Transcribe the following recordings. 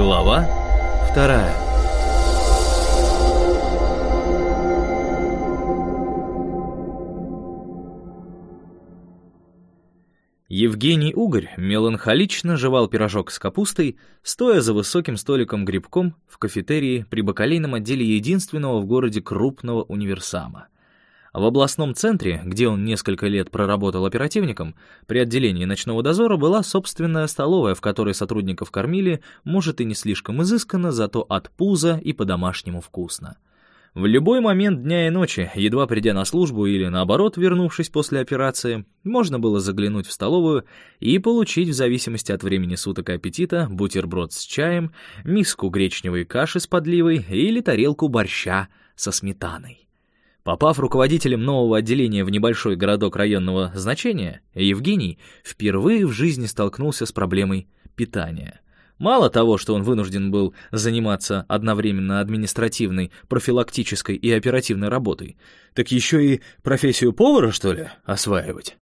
Глава вторая Евгений Угорь меланхолично жевал пирожок с капустой, стоя за высоким столиком-грибком в кафетерии при бакалейном отделе единственного в городе крупного универсама. В областном центре, где он несколько лет проработал оперативником, при отделении ночного дозора была собственная столовая, в которой сотрудников кормили, может и не слишком изысканно, зато от пуза и по-домашнему вкусно. В любой момент дня и ночи, едва придя на службу или наоборот, вернувшись после операции, можно было заглянуть в столовую и получить, в зависимости от времени суток и аппетита, бутерброд с чаем, миску гречневой каши с подливой или тарелку борща со сметаной. Попав руководителем нового отделения в небольшой городок районного значения, Евгений впервые в жизни столкнулся с проблемой питания — Мало того, что он вынужден был заниматься одновременно административной, профилактической и оперативной работой, так еще и профессию повара, что ли, осваивать.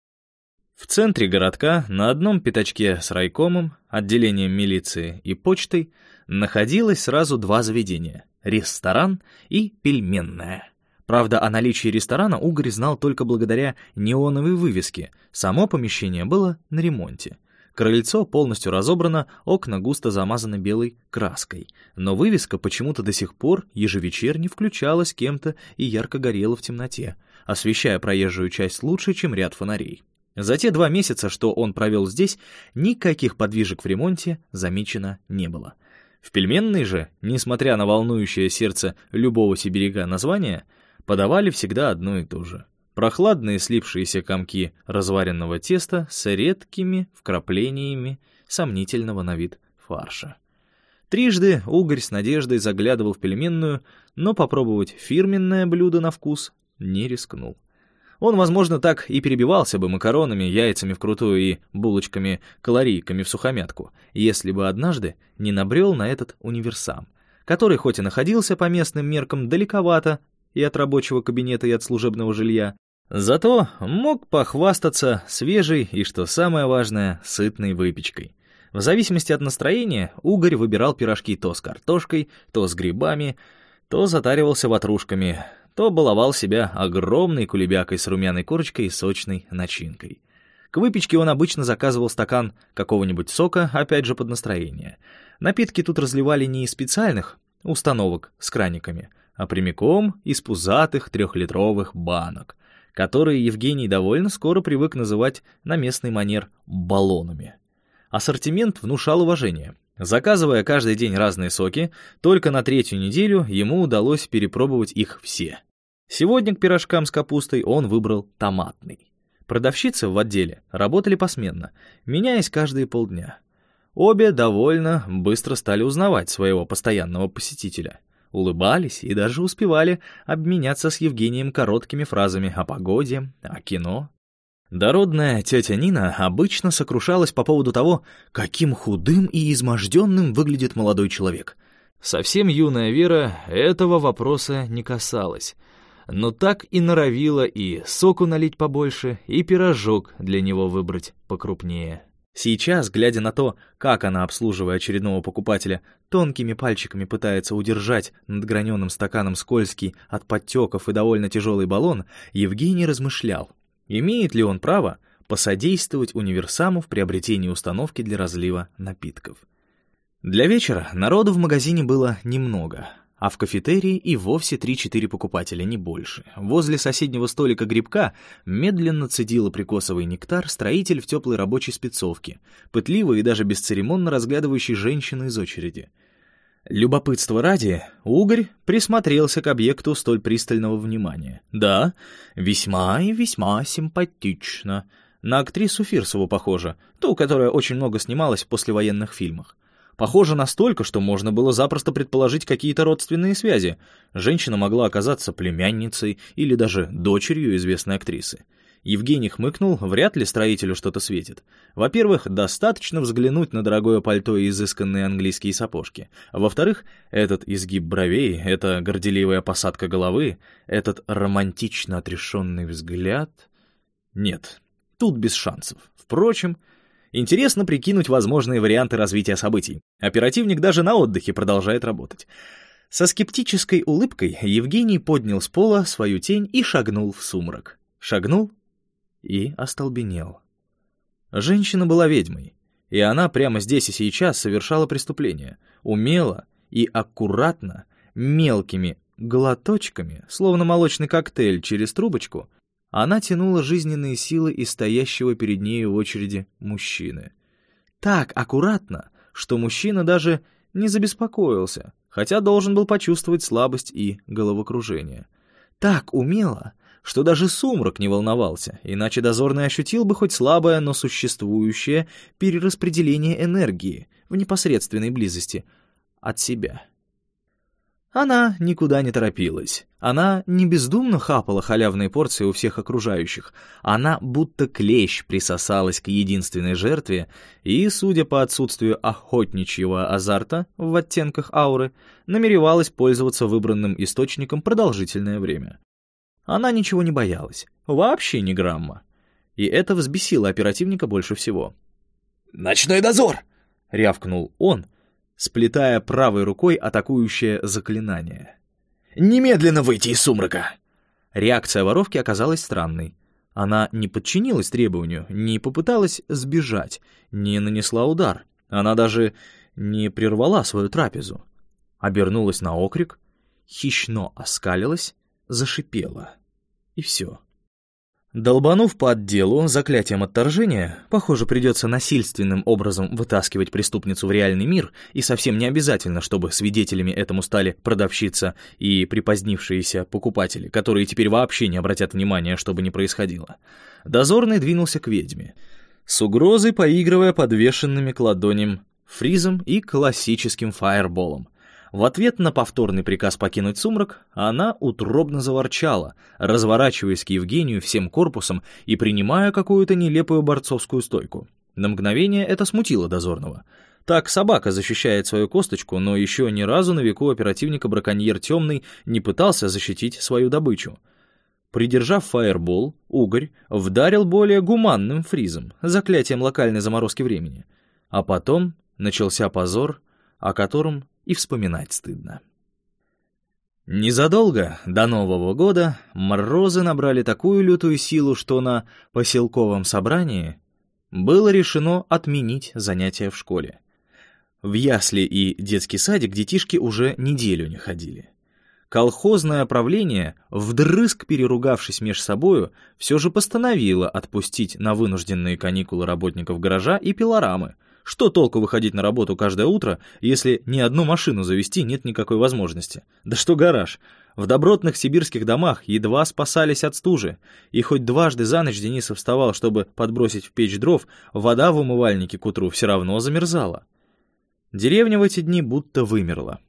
В центре городка, на одном пятачке с райкомом, отделением милиции и почтой, находилось сразу два заведения — ресторан и пельменная. Правда, о наличии ресторана Угорь знал только благодаря неоновой вывеске, само помещение было на ремонте — Крыльцо полностью разобрано, окна густо замазаны белой краской. Но вывеска почему-то до сих пор ежевечерне включалась кем-то и ярко горела в темноте, освещая проезжую часть лучше, чем ряд фонарей. За те два месяца, что он провел здесь, никаких подвижек в ремонте замечено не было. В пельменной же, несмотря на волнующее сердце любого сибиряка название, подавали всегда одно и то же — прохладные слипшиеся комки разваренного теста с редкими вкраплениями сомнительного на вид фарша. Трижды Угорь с надеждой заглядывал в пельменную, но попробовать фирменное блюдо на вкус не рискнул. Он, возможно, так и перебивался бы макаронами, яйцами вкрутую и булочками-калорийками в сухомятку, если бы однажды не набрел на этот универсам, который хоть и находился по местным меркам далековато и от рабочего кабинета, и от служебного жилья, Зато мог похвастаться свежей и, что самое важное, сытной выпечкой. В зависимости от настроения Угорь выбирал пирожки то с картошкой, то с грибами, то затаривался ватрушками, то баловал себя огромной кулебякой с румяной корочкой и сочной начинкой. К выпечке он обычно заказывал стакан какого-нибудь сока, опять же под настроение. Напитки тут разливали не из специальных установок с краниками, а прямиком из пузатых трехлитровых банок — которые Евгений довольно скоро привык называть на местный манер «баллонами». Ассортимент внушал уважение. Заказывая каждый день разные соки, только на третью неделю ему удалось перепробовать их все. Сегодня к пирожкам с капустой он выбрал томатный. Продавщицы в отделе работали посменно, меняясь каждые полдня. Обе довольно быстро стали узнавать своего постоянного посетителя улыбались и даже успевали обменяться с Евгением короткими фразами о погоде, о кино. Дородная тетя Нина обычно сокрушалась по поводу того, каким худым и изможденным выглядит молодой человек. Совсем юная Вера этого вопроса не касалась, но так и норовила и соку налить побольше, и пирожок для него выбрать покрупнее. Сейчас, глядя на то, как она, обслуживая очередного покупателя, тонкими пальчиками пытается удержать над граненым стаканом скользкий от подтеков и довольно тяжелый баллон, Евгений размышлял, имеет ли он право посодействовать универсаму в приобретении установки для разлива напитков. Для вечера народу в магазине было немного — а в кафетерии и вовсе 3-4 покупателя, не больше. Возле соседнего столика грибка медленно цедила прикосовый нектар строитель в теплой рабочей спецовке, пытливо и даже бесцеремонно разглядывающий женщину из очереди. Любопытство ради, Угорь присмотрелся к объекту столь пристального внимания. Да, весьма и весьма симпатично. На актрису Фирсову похоже, ту, которая очень много снималась в послевоенных фильмах. Похоже настолько, что можно было запросто предположить какие-то родственные связи. Женщина могла оказаться племянницей или даже дочерью известной актрисы. Евгений хмыкнул, вряд ли строителю что-то светит. Во-первых, достаточно взглянуть на дорогое пальто и изысканные английские сапожки. Во-вторых, этот изгиб бровей, эта горделивая посадка головы, этот романтично отрешенный взгляд... Нет, тут без шансов. Впрочем, Интересно прикинуть возможные варианты развития событий. Оперативник даже на отдыхе продолжает работать. Со скептической улыбкой Евгений поднял с пола свою тень и шагнул в сумрак. Шагнул и остолбенел. Женщина была ведьмой, и она прямо здесь и сейчас совершала преступление. Умело и аккуратно, мелкими глоточками, словно молочный коктейль через трубочку, она тянула жизненные силы из стоящего перед нею в очереди мужчины. Так аккуратно, что мужчина даже не забеспокоился, хотя должен был почувствовать слабость и головокружение. Так умело, что даже сумрак не волновался, иначе дозорный ощутил бы хоть слабое, но существующее перераспределение энергии в непосредственной близости от себя. Она никуда не торопилась. Она не бездумно хапала халявные порции у всех окружающих. Она будто клещ присосалась к единственной жертве и, судя по отсутствию охотничьего азарта в оттенках ауры, намеревалась пользоваться выбранным источником продолжительное время. Она ничего не боялась, вообще ни грамма. И это взбесило оперативника больше всего. «Ночной дозор!» — рявкнул он, сплетая правой рукой атакующее заклинание. «Немедленно выйти из сумрака!» Реакция воровки оказалась странной. Она не подчинилась требованию, не попыталась сбежать, не нанесла удар. Она даже не прервала свою трапезу. Обернулась на окрик, хищно оскалилась, зашипела. И все. Долбанув по отделу заклятием отторжения, похоже, придется насильственным образом вытаскивать преступницу в реальный мир, и совсем не обязательно, чтобы свидетелями этому стали продавщица и припозднившиеся покупатели, которые теперь вообще не обратят внимания, что бы ни происходило. Дозорный двинулся к ведьме, с угрозой поигрывая подвешенными к ладоням фризом и классическим фаерболом. В ответ на повторный приказ покинуть сумрак, она утробно заворчала, разворачиваясь к Евгению всем корпусом и принимая какую-то нелепую борцовскую стойку. На мгновение это смутило дозорного. Так собака защищает свою косточку, но еще ни разу на веку оперативника браконьер темный не пытался защитить свою добычу. Придержав фаербол, угорь вдарил более гуманным фризом, заклятием локальной заморозки времени. А потом начался позор, о котором и вспоминать стыдно. Незадолго до Нового года морозы набрали такую лютую силу, что на поселковом собрании было решено отменить занятия в школе. В ясли и детский садик детишки уже неделю не ходили. Колхозное правление, вдрызг переругавшись меж собою, все же постановило отпустить на вынужденные каникулы работников гаража и пилорамы, что толку выходить на работу каждое утро, если ни одну машину завести нет никакой возможности? Да что гараж? В добротных сибирских домах едва спасались от стужи, и хоть дважды за ночь Денисов вставал, чтобы подбросить в печь дров, вода в умывальнике к утру все равно замерзала. Деревня в эти дни будто вымерла.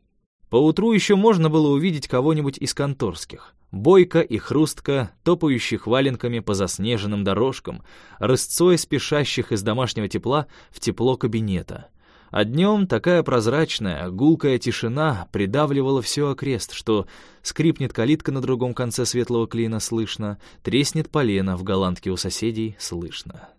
Поутру еще можно было увидеть кого-нибудь из конторских. Бойко и хрустко, топающих валенками по заснеженным дорожкам, рысцой спешащих из домашнего тепла в тепло кабинета. А днем такая прозрачная, гулкая тишина придавливала все окрест, что скрипнет калитка на другом конце светлого клина слышно, треснет полено в голландке у соседей слышно.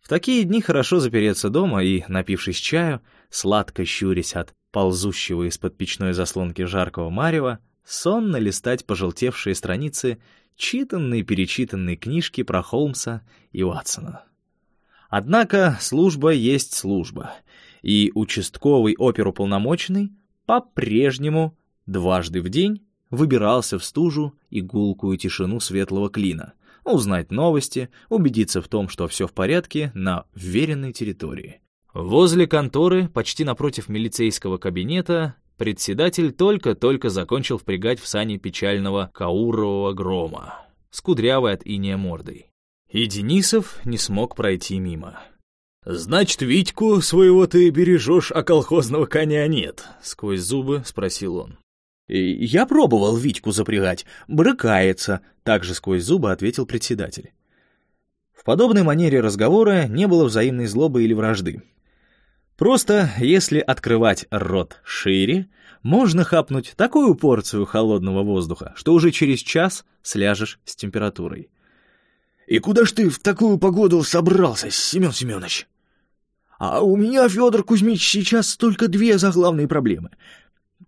В такие дни хорошо запереться дома и, напившись чаю, сладко щурясь от ползущего из-под печной заслонки жаркого марева, сонно листать пожелтевшие страницы читанные-перечитанные книжки про Холмса и Ватсона. Однако служба есть служба, и участковый оперуполномоченный по-прежнему дважды в день выбирался в стужу и гулкую тишину светлого клина, узнать новости, убедиться в том, что все в порядке на вверенной территории. Возле конторы, почти напротив милицейского кабинета, председатель только-только закончил впрягать в сани печального каурового грома с кудрявой от иния мордой. И Денисов не смог пройти мимо. «Значит, Витьку своего ты бережешь, а колхозного коня нет?» — сквозь зубы спросил он. «Я пробовал Витьку запрягать, брыкается», — также сквозь зубы ответил председатель. В подобной манере разговора не было взаимной злобы или вражды. Просто, если открывать рот шире, можно хапнуть такую порцию холодного воздуха, что уже через час сляжешь с температурой. «И куда ж ты в такую погоду собрался, Семен Семенович?» А у меня, Федор Кузьмич, сейчас только две заглавные проблемы.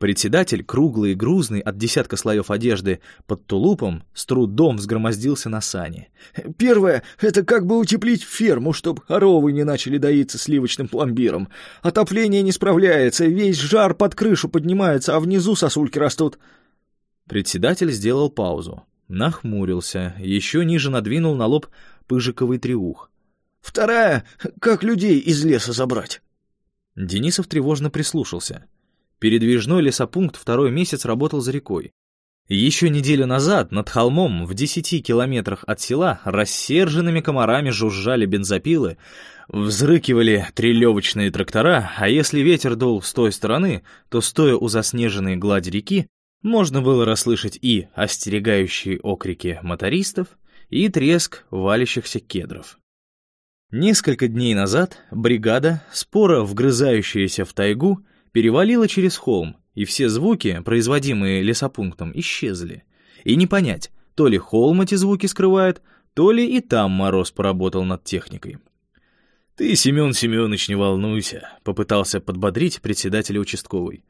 Председатель, круглый и грузный от десятка слоев одежды, под тулупом, с трудом взгромоздился на сани. «Первое — это как бы утеплить ферму, чтобы коровы не начали доиться сливочным пломбиром. Отопление не справляется, весь жар под крышу поднимается, а внизу сосульки растут». Председатель сделал паузу, нахмурился, еще ниже надвинул на лоб пыжиковый треух. «Вторая — как людей из леса забрать?» Денисов тревожно прислушался — Передвижной лесопункт второй месяц работал за рекой. Еще неделю назад над холмом в десяти километрах от села рассерженными комарами жужжали бензопилы, взрыкивали трелевочные трактора, а если ветер дул с той стороны, то, стоя у заснеженной глади реки, можно было расслышать и остерегающие окрики мотористов, и треск валящихся кедров. Несколько дней назад бригада, споро вгрызающаяся в тайгу, перевалила через холм, и все звуки, производимые лесопунктом, исчезли. И не понять, то ли холм эти звуки скрывает, то ли и там Мороз поработал над техникой. «Ты, Семен Семенович, не волнуйся», — попытался подбодрить председателя участковой.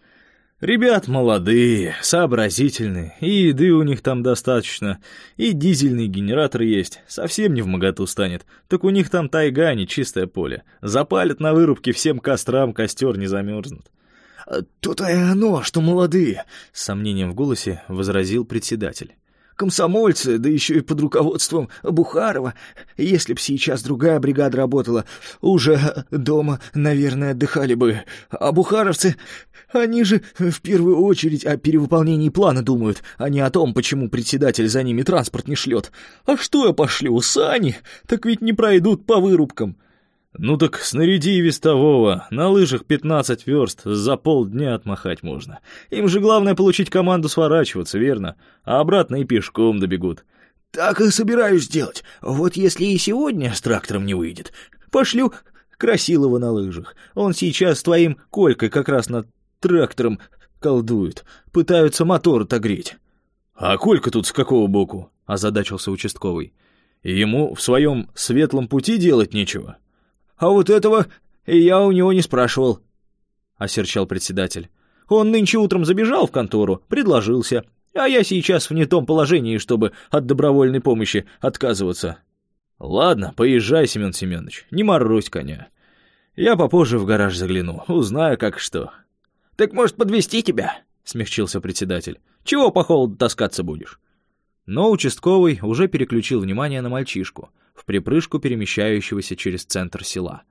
«Ребят молодые, сообразительные, и еды у них там достаточно, и дизельный генератор есть, совсем не в моготу станет, так у них там тайга, а не чистое поле. Запалят на вырубке всем кострам, костер не замерзнут. «То-то и оно, что молодые», — с сомнением в голосе возразил председатель. «Комсомольцы, да еще и под руководством Бухарова. Если б сейчас другая бригада работала, уже дома, наверное, отдыхали бы. А бухаровцы, они же в первую очередь о перевыполнении плана думают, а не о том, почему председатель за ними транспорт не шлет. А что я пошлю, сани? Так ведь не пройдут по вырубкам». «Ну так снаряди вестового, на лыжах 15 верст, за полдня отмахать можно. Им же главное получить команду сворачиваться, верно? А обратно и пешком добегут». «Так и собираюсь сделать. Вот если и сегодня с трактором не выйдет, пошлю Красилова на лыжах. Он сейчас с твоим Колькой как раз над трактором колдует, пытаются мотор отогреть». «А Колька тут с какого боку?» — озадачился участковый. «Ему в своем светлом пути делать нечего». А вот этого я у него не спрашивал», — осерчал председатель. «Он нынче утром забежал в контору, предложился, а я сейчас в не том положении, чтобы от добровольной помощи отказываться». «Ладно, поезжай, Семен Семенович, не морозь коня. Я попозже в гараж загляну, узнаю, как что». «Так, может, подвести тебя?» — смягчился председатель. «Чего по холоду таскаться будешь?» Но участковый уже переключил внимание на мальчишку — в припрыжку перемещающегося через центр села.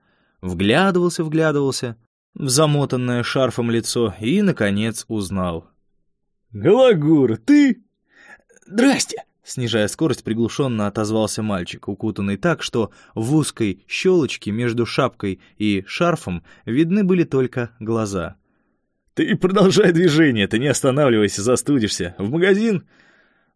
Вглядывался, вглядывался в замотанное шарфом лицо и, наконец, узнал. «Глагур, ты?» «Здрасте!» Снижая скорость, приглушенно отозвался мальчик, укутанный так, что в узкой щелочке между шапкой и шарфом видны были только глаза. «Ты продолжай движение, ты не останавливайся, застудишься. В магазин?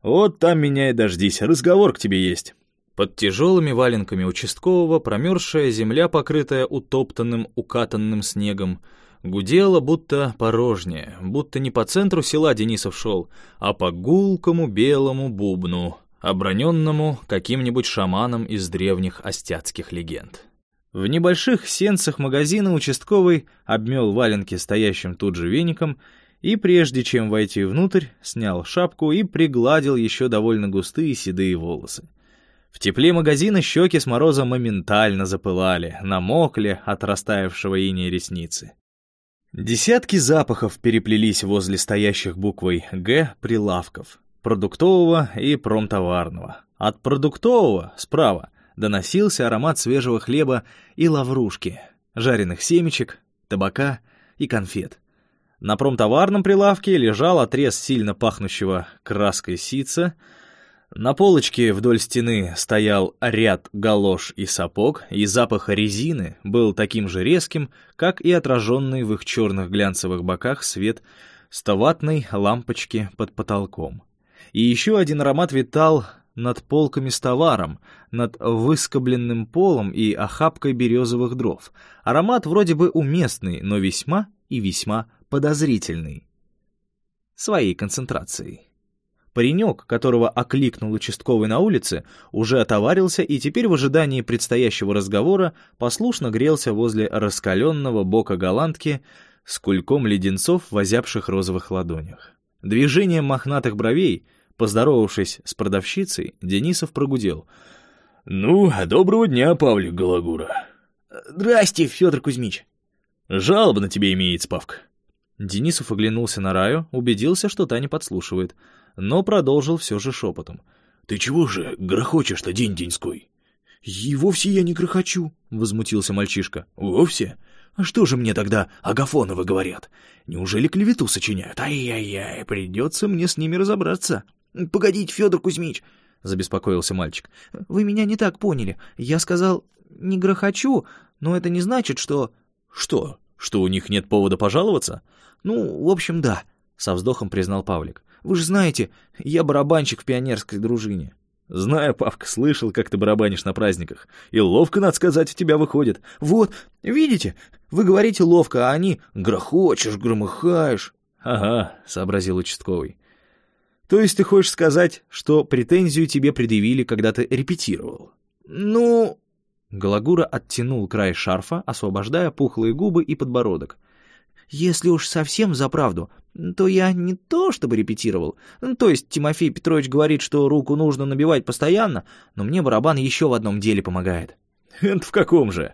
Вот там меня и дождись, разговор к тебе есть». Под тяжелыми валенками участкового промерзшая земля, покрытая утоптанным, укатанным снегом, гудела будто порожняя, будто не по центру села Денисов шел, а по гулкому белому бубну, оброненному каким-нибудь шаманом из древних остяцких легенд. В небольших сенцах магазина участковый обмел валенки стоящим тут же веником и, прежде чем войти внутрь, снял шапку и пригладил еще довольно густые седые волосы. В тепле магазина щеки с мороза моментально запылали, намокли от растаявшего иней ресницы. Десятки запахов переплелись возле стоящих буквой «Г» прилавков, продуктового и промтоварного. От продуктового, справа, доносился аромат свежего хлеба и лаврушки, жареных семечек, табака и конфет. На промтоварном прилавке лежал отрез сильно пахнущего краской сица — на полочке вдоль стены стоял ряд галош и сапог, и запах резины был таким же резким, как и отраженный в их черных глянцевых боках свет ставатной лампочки под потолком. И еще один аромат витал над полками с товаром, над выскобленным полом и охапкой березовых дров. Аромат вроде бы уместный, но весьма и весьма подозрительный. Своей концентрацией. Паренек, которого окликнул участковый на улице, уже отоварился и теперь в ожидании предстоящего разговора послушно грелся возле раскаленного бока голландки с кульком леденцов в озябших розовых ладонях. Движением мохнатых бровей, поздоровавшись с продавщицей, Денисов прогудел. «Ну, доброго дня, Павлик Гологура». «Здрасте, Федор Кузьмич». «Жалоба на тебе имеет, Павка». Денисов оглянулся на Раю, убедился, что та не подслушивает — но продолжил все же шепотом. «Ты чего же грохочешь-то день-деньской?» «И вовсе я не грохочу», — возмутился мальчишка. «Вовсе? А что же мне тогда Агафоновы говорят? Неужели клевету сочиняют? Ай-яй-яй, придется мне с ними разобраться». «Погодите, Федор Кузьмич», — забеспокоился мальчик. «Вы меня не так поняли. Я сказал «не грохочу», но это не значит, что...» «Что? Что у них нет повода пожаловаться?» «Ну, в общем, да», — со вздохом признал Павлик. Вы же знаете, я барабанщик в пионерской дружине». «Знаю, Павка, слышал, как ты барабанишь на праздниках. И ловко, надо сказать, у тебя выходит». «Вот, видите, вы говорите ловко, а они грохочешь, громыхаешь». «Ага», — сообразил участковый. «То есть ты хочешь сказать, что претензию тебе предъявили, когда ты репетировал?» «Ну...» Гологура оттянул край шарфа, освобождая пухлые губы и подбородок. Если уж совсем за правду, то я не то чтобы репетировал. То есть Тимофей Петрович говорит, что руку нужно набивать постоянно, но мне барабан еще в одном деле помогает. Это в каком же?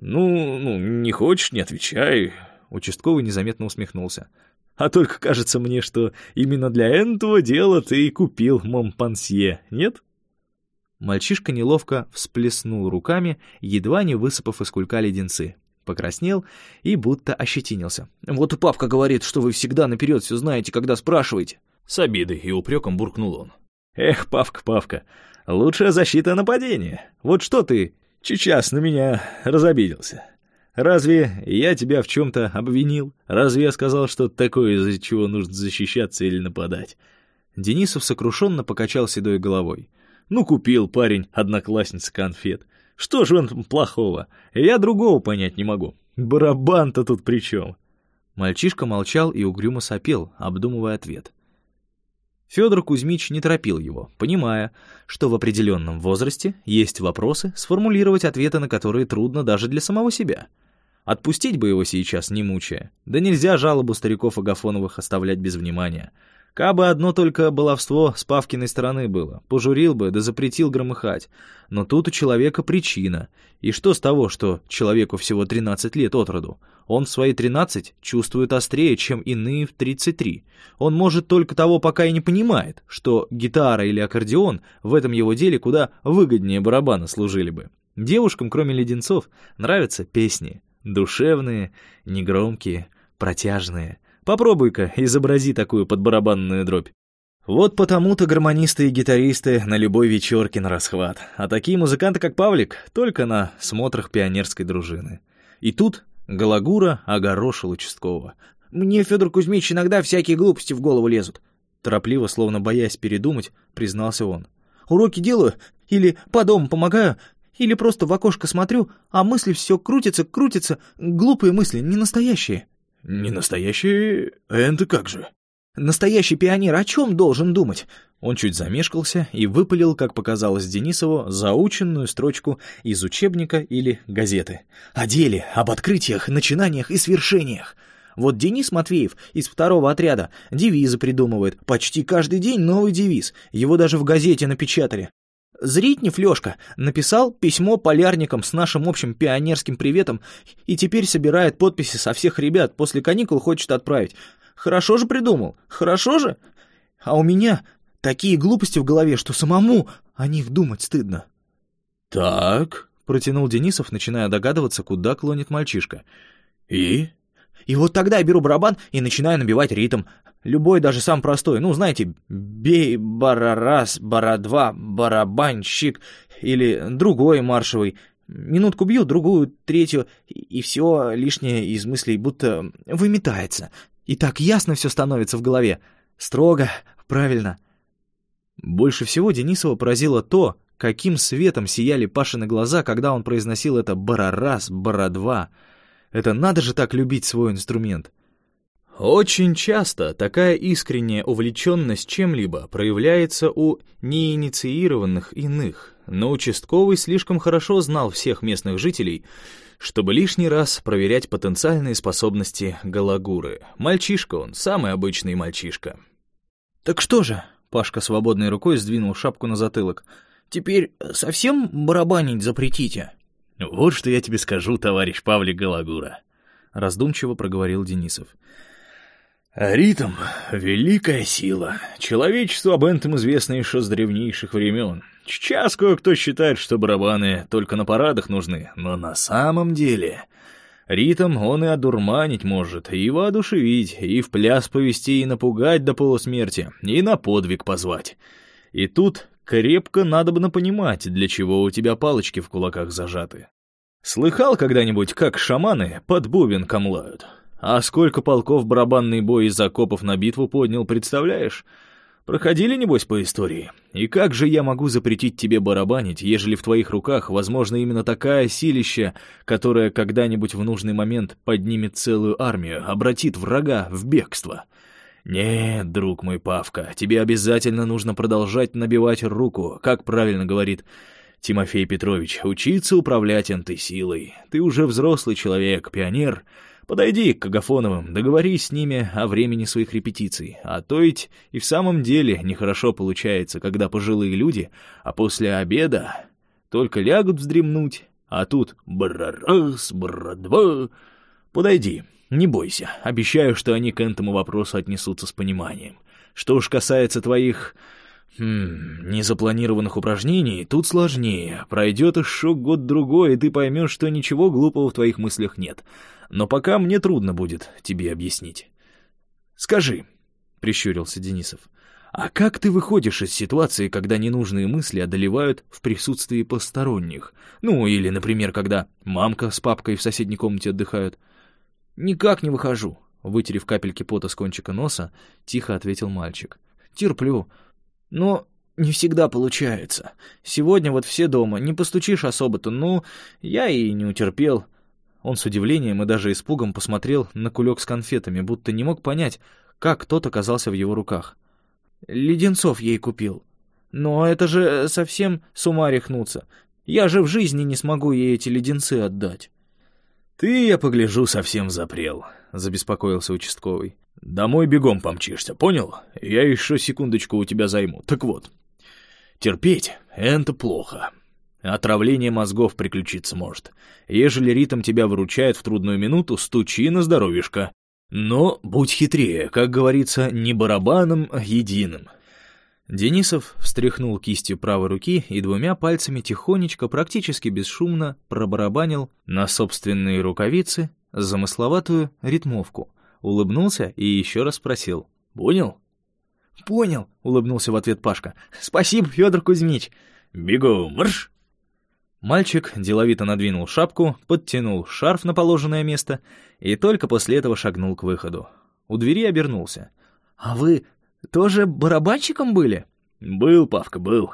Ну, ну, не хочешь, не отвечай. Участковый незаметно усмехнулся. А только кажется мне, что именно для этого дела ты и купил Монпансье, нет? Мальчишка неловко всплеснул руками, едва не высыпав из кулька леденцы покраснел и будто ощетинился. «Вот и папка говорит, что вы всегда наперед все знаете, когда спрашиваете». С обидой и упреком буркнул он. «Эх, Павка, Павка, лучшая защита нападения. Вот что ты сейчас на меня разобиделся? Разве я тебя в чем-то обвинил? Разве я сказал что-то такое, из-за чего нужно защищаться или нападать?» Денисов сокрушенно покачал седой головой. «Ну, купил парень одноклассница конфет. Что же он плохого? Я другого понять не могу. Барабан-то тут при чем? Мальчишка молчал и угрюмо сопел, обдумывая ответ. Федор Кузьмич не торопил его, понимая, что в определенном возрасте есть вопросы, сформулировать ответы на которые трудно даже для самого себя. Отпустить бы его сейчас, не мучая. Да нельзя жалобу стариков Агафоновых оставлять без внимания — Кабы одно только баловство с Павкиной стороны было, пожурил бы, да запретил громыхать. Но тут у человека причина. И что с того, что человеку всего 13 лет от роду? Он в свои 13 чувствует острее, чем иные в 33. Он может только того пока и не понимает, что гитара или аккордеон в этом его деле куда выгоднее барабана служили бы. Девушкам, кроме леденцов, нравятся песни. Душевные, негромкие, протяжные — Попробуй-ка, изобрази такую подбарабанную дробь. Вот потому-то гармонисты и гитаристы на любой вечерке на расхват, а такие музыканты, как Павлик, только на смотрах пионерской дружины. И тут Гологура огорошил участкового. «Мне, Федор Кузьмич, иногда всякие глупости в голову лезут», торопливо, словно боясь передумать, признался он. «Уроки делаю, или по дому помогаю, или просто в окошко смотрю, а мысли все крутятся, крутятся, глупые мысли, не настоящие». «Не настоящий... Это как же?» «Настоящий пионер о чем должен думать?» Он чуть замешкался и выпалил, как показалось Денисову, заученную строчку из учебника или газеты. «О деле, об открытиях, начинаниях и свершениях. Вот Денис Матвеев из второго отряда девизы придумывает. Почти каждый день новый девиз. Его даже в газете напечатали. Зритнев Лёшка написал письмо полярникам с нашим общим пионерским приветом и теперь собирает подписи со всех ребят, после каникул хочет отправить. Хорошо же придумал, хорошо же? А у меня такие глупости в голове, что самому о них думать стыдно. «Так», — протянул Денисов, начиная догадываться, куда клонит мальчишка. «И?» И вот тогда я беру барабан и начинаю набивать ритм. Любой, даже сам простой. Ну, знаете, бей, бара раз, бара два, барабанщик. Или другой маршевый. Минутку бью, другую, третью, и все лишнее из мыслей будто выметается. И так ясно все становится в голове. Строго, правильно. Больше всего Денисова поразило то, каким светом сияли Пашины глаза, когда он произносил это «бара раз», «бара два». Это надо же так любить свой инструмент. Очень часто такая искренняя увлеченность чем-либо проявляется у неинициированных иных, но участковый слишком хорошо знал всех местных жителей, чтобы лишний раз проверять потенциальные способности Галагуры. Мальчишка он, самый обычный мальчишка. «Так что же?» — Пашка свободной рукой сдвинул шапку на затылок. «Теперь совсем барабанить запретите?» «Вот что я тебе скажу, товарищ Павлик Галагура», — раздумчиво проговорил Денисов. Ритм — великая сила. Человечеству об этом известно еще с древнейших времен. Сейчас кое-кто считает, что барабаны только на парадах нужны, но на самом деле... Ритм он и одурманить может, и воодушевить, и в пляс повести, и напугать до полусмерти, и на подвиг позвать. И тут крепко надо бы понимать, для чего у тебя палочки в кулаках зажаты. Слыхал когда-нибудь, как шаманы под бубен камлают? А сколько полков барабанный бой из окопов на битву поднял, представляешь? Проходили, небось, по истории? И как же я могу запретить тебе барабанить, ежели в твоих руках, возможно, именно такая силища, которая когда-нибудь в нужный момент поднимет целую армию, обратит врага в бегство? Нет, друг мой Павка, тебе обязательно нужно продолжать набивать руку, как правильно говорит Тимофей Петрович, учиться управлять антисилой. Ты уже взрослый человек, пионер — Подойди к Агафоновым, договорись с ними о времени своих репетиций, а то ведь и в самом деле нехорошо получается, когда пожилые люди, а после обеда только лягут вздремнуть, а тут бра-раз. Подойди, не бойся, обещаю, что они к этому вопросу отнесутся с пониманием. Что уж касается твоих... Хм, незапланированных упражнений тут сложнее. Пройдет еще год-другой, и ты поймешь, что ничего глупого в твоих мыслях нет но пока мне трудно будет тебе объяснить. Скажи, — прищурился Денисов, — а как ты выходишь из ситуации, когда ненужные мысли одолевают в присутствии посторонних? Ну, или, например, когда мамка с папкой в соседней комнате отдыхают. Никак не выхожу, — вытерев капельки пота с кончика носа, тихо ответил мальчик. Терплю, но не всегда получается. Сегодня вот все дома, не постучишь особо-то, ну, я и не утерпел. — он с удивлением и даже испугом посмотрел на кулек с конфетами, будто не мог понять, как тот оказался в его руках. «Леденцов ей купил. Но это же совсем с ума рехнуться. Я же в жизни не смогу ей эти леденцы отдать». «Ты, я погляжу, совсем запрел», — забеспокоился участковый. «Домой бегом помчишься, понял? Я еще секундочку у тебя займу. Так вот, терпеть — это плохо. Отравление мозгов приключиться может. Ежели ритм тебя выручает в трудную минуту, стучи на здоровьишко. Но будь хитрее, как говорится, не барабаном, а единым. Денисов встряхнул кистью правой руки и двумя пальцами тихонечко, практически бесшумно пробарабанил на собственные рукавицы замысловатую ритмовку, улыбнулся и еще раз спросил «Понял?» «Понял», — улыбнулся в ответ Пашка. «Спасибо, Федор Кузьмич». «Бегу, марш!» Мальчик деловито надвинул шапку, подтянул шарф на положенное место и только после этого шагнул к выходу. У двери обернулся. «А вы тоже барабанщиком были?» «Был, Павка, был».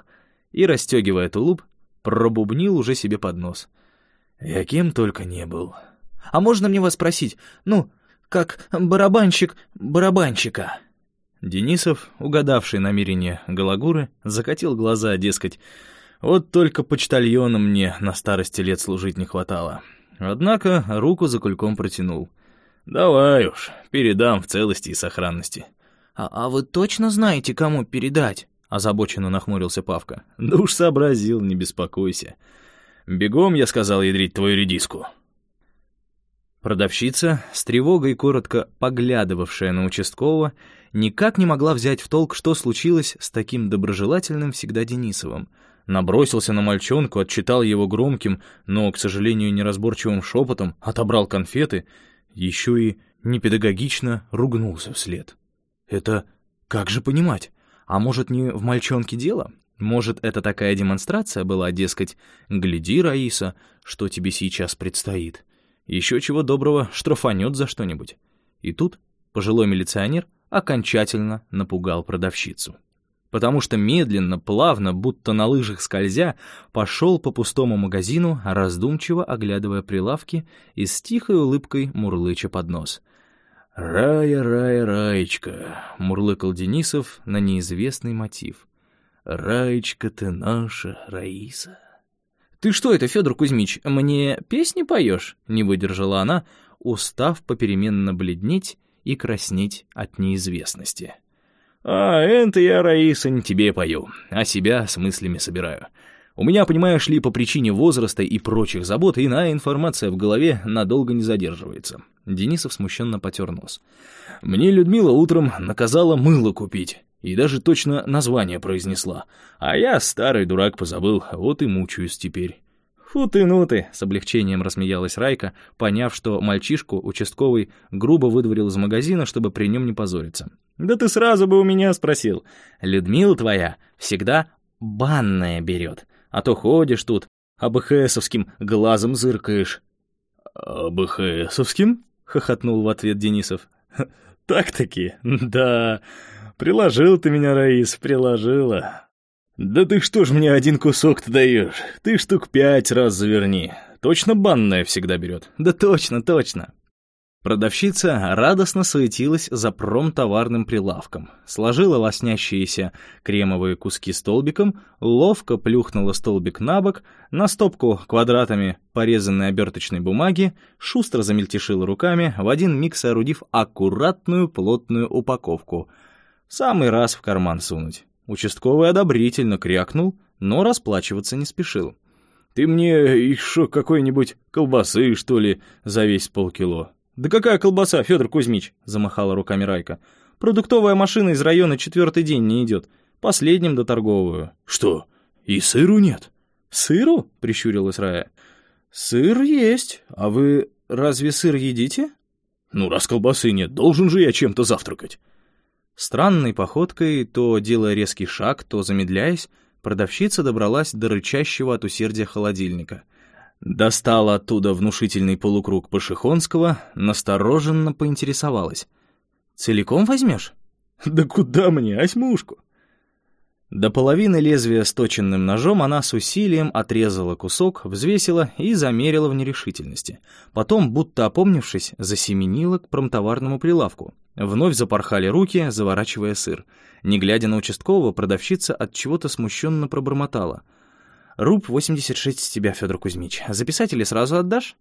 И, расстегивая тулуп, пробубнил уже себе под нос. «Я кем только не был». «А можно мне вас спросить? Ну, как барабанщик барабанщика?» Денисов, угадавший намерение Галагуры, закатил глаза, дескать, вот только почтальона мне на старости лет служить не хватало. Однако руку за кульком протянул. «Давай уж, передам в целости и сохранности». «А, а вы точно знаете, кому передать?» — озабоченно нахмурился Павка. «Да уж сообразил, не беспокойся. Бегом, я сказал, ядрить твою редиску». Продавщица, с тревогой коротко поглядывавшая на участкового, никак не могла взять в толк, что случилось с таким доброжелательным всегда Денисовым — набросился на мальчонку, отчитал его громким, но, к сожалению, неразборчивым шепотом, отобрал конфеты, еще и непедагогично ругнулся вслед. Это как же понимать? А может, не в мальчонке дело? Может, это такая демонстрация была, дескать, «Гляди, Раиса, что тебе сейчас предстоит». Еще чего доброго штрафанет за что-нибудь. И тут пожилой милиционер окончательно напугал продавщицу потому что медленно, плавно, будто на лыжах скользя, пошел по пустому магазину, раздумчиво оглядывая прилавки и с тихой улыбкой мурлыча под нос. «Рая, рая, раечка», — мурлыкал Денисов на неизвестный мотив. «Раечка ты наша, Раиса». «Ты что это, Федор Кузьмич, мне песни поешь?» — не выдержала она, устав попеременно бледнеть и краснеть от неизвестности. «А, это я, Раиса, не тебе пою, а себя с мыслями собираю. У меня, понимаешь ли, по причине возраста и прочих забот, иная информация в голове надолго не задерживается». Денисов смущенно потер нос. «Мне Людмила утром наказала мыло купить, и даже точно название произнесла. А я, старый дурак, позабыл, вот и мучаюсь теперь». «Фу ты, ну ты!» — с облегчением рассмеялась Райка, поняв, что мальчишку участковый грубо выдворил из магазина, чтобы при нем не позориться. «Да ты сразу бы у меня спросил. Людмила твоя всегда банная берет, а то ходишь тут, АБХСовским глазом зыркаешь». «АБХСовским?» — хохотнул в ответ Денисов. «Так-таки, да, приложил ты меня, Раис, приложила». «Да ты что ж мне один кусок-то даешь? Ты штук пять раз заверни. Точно банная всегда берет?» «Да точно, точно». Продавщица радостно суетилась за промтоварным прилавком, сложила лоснящиеся кремовые куски столбиком, ловко плюхнула столбик на бок, на стопку квадратами порезанной оберточной бумаги, шустро замельтешила руками, в один миг соорудив аккуратную плотную упаковку. Самый раз в карман сунуть. Участковый одобрительно крякнул, но расплачиваться не спешил. «Ты мне еще какой-нибудь колбасы, что ли, за весь полкило?» «Да какая колбаса, Федор Кузьмич?» — замахала руками Райка. «Продуктовая машина из района четвертый день не идет. Последним доторговываю». «Что, и сыру нет?» «Сыру?» — прищурилась Рая. «Сыр есть. А вы разве сыр едите?» «Ну, раз колбасы нет, должен же я чем-то завтракать». Странной походкой, то делая резкий шаг, то замедляясь, продавщица добралась до рычащего от усердия холодильника. Достала оттуда внушительный полукруг Пашихонского, настороженно поинтересовалась. «Целиком возьмешь?» «Да куда мне, осьмушку?» До половины лезвия сточенным ножом она с усилием отрезала кусок, взвесила и замерила в нерешительности. Потом, будто опомнившись, засеменила к промтоварному прилавку. Вновь запорхали руки, заворачивая сыр. Не глядя на участкового, продавщица от чего-то смущенно пробормотала. «Руб 86 с тебя, Федор Кузьмич. Записать или сразу отдашь?»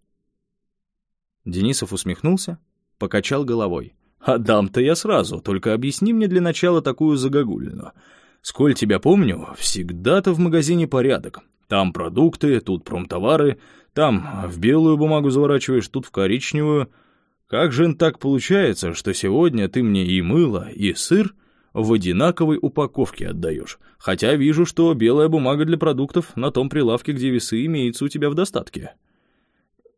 Денисов усмехнулся, покачал головой. «Отдам-то я сразу, только объясни мне для начала такую загогулину. Сколь тебя помню, всегда-то в магазине порядок. Там продукты, тут промтовары, там в белую бумагу заворачиваешь, тут в коричневую. Как же так получается, что сегодня ты мне и мыло, и сыр в одинаковой упаковке отдаешь, хотя вижу, что белая бумага для продуктов на том прилавке, где весы, имеется у тебя в достатке?»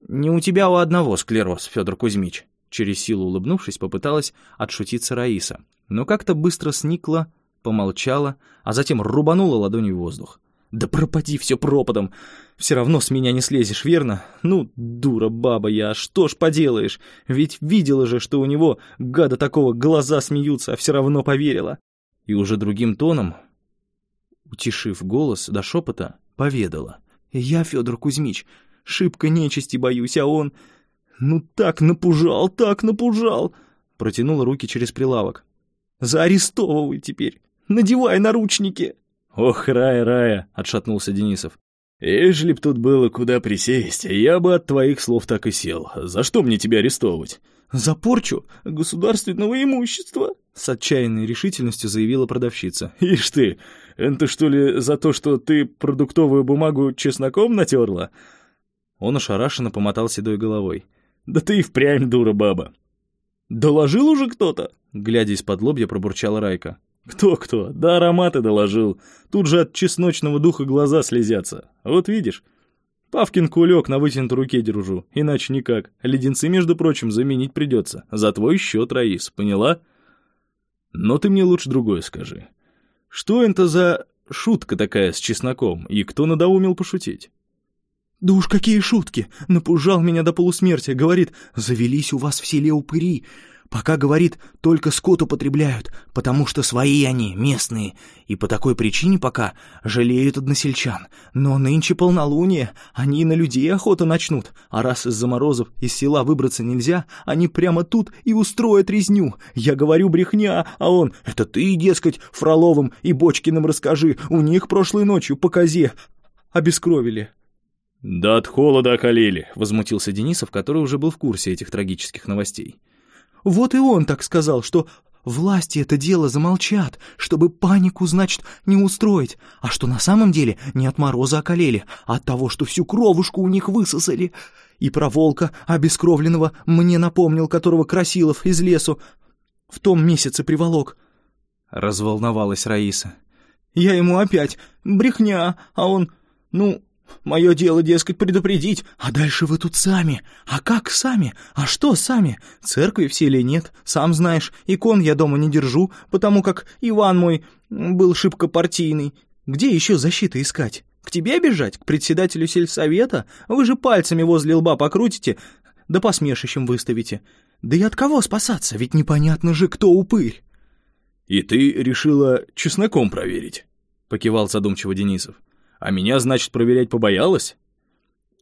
«Не у тебя у одного склероз, Федор Кузьмич», через силу улыбнувшись, попыталась отшутиться Раиса, но как-то быстро сникла, помолчала, а затем рубанула ладонью в воздух. «Да пропади все пропадом! Все равно с меня не слезешь, верно? Ну, дура баба я, что ж поделаешь? Ведь видела же, что у него, гада такого, глаза смеются, а все равно поверила!» И уже другим тоном, утешив голос до шепота, поведала. «Я, Федор Кузьмич, шибко нечисти боюсь, а он... Ну так напужал, так напужал!» Протянула руки через прилавок. «Заарестовывай теперь! Надевай наручники!» «Ох, Рая, Рая!» — отшатнулся Денисов. «Ежели б тут было куда присесть, я бы от твоих слов так и сел. За что мне тебя арестовывать?» «За порчу государственного имущества!» С отчаянной решительностью заявила продавщица. «Ишь ты, это что ли за то, что ты продуктовую бумагу чесноком натерла?» Он ошарашенно помотал седой головой. «Да ты и впрямь дура баба!» «Доложил уже кто-то?» Глядя из-под лобья, пробурчала Райка. Кто-кто, да ароматы доложил. Тут же от чесночного духа глаза слезятся. Вот видишь, Павкин кулек на вытянутой руке держу, иначе никак. Леденцы, между прочим, заменить придется. За твой счет, Раис, поняла? Но ты мне лучше другое скажи. Что это за шутка такая с чесноком, и кто надоумил пошутить? «Да уж какие шутки! Напужал меня до полусмерти, говорит, завелись у вас в селе упыри. Пока, говорит, только скот употребляют, потому что свои они, местные, и по такой причине пока жалеют односельчан. Но нынче полнолуние, они и на людей охоту начнут, а раз из-за морозов из села выбраться нельзя, они прямо тут и устроят резню. Я говорю брехня, а он, это ты, дескать, Фроловым и Бочкиным расскажи, у них прошлой ночью по козе обескровили. «Да от холода околели», — возмутился Денисов, который уже был в курсе этих трагических новостей. Вот и он так сказал, что власти это дело замолчат, чтобы панику, значит, не устроить, а что на самом деле не от мороза околели, а от того, что всю кровушку у них высосали. И про волка обескровленного мне напомнил, которого Красилов из лесу в том месяце приволок. Разволновалась Раиса. Я ему опять брехня, а он, ну, Мое дело, дескать, предупредить, а дальше вы тут сами. А как сами? А что сами? Церкви в селе нет, сам знаешь, икон я дома не держу, потому как Иван мой был шибко партийный. Где еще защиты искать? К тебе бежать? К председателю сельсовета? Вы же пальцами возле лба покрутите, да посмешищем выставите. Да и от кого спасаться? Ведь непонятно же, кто упырь. «И ты решила чесноком проверить?» — покивал задумчиво Денисов. А меня, значит, проверять побоялась?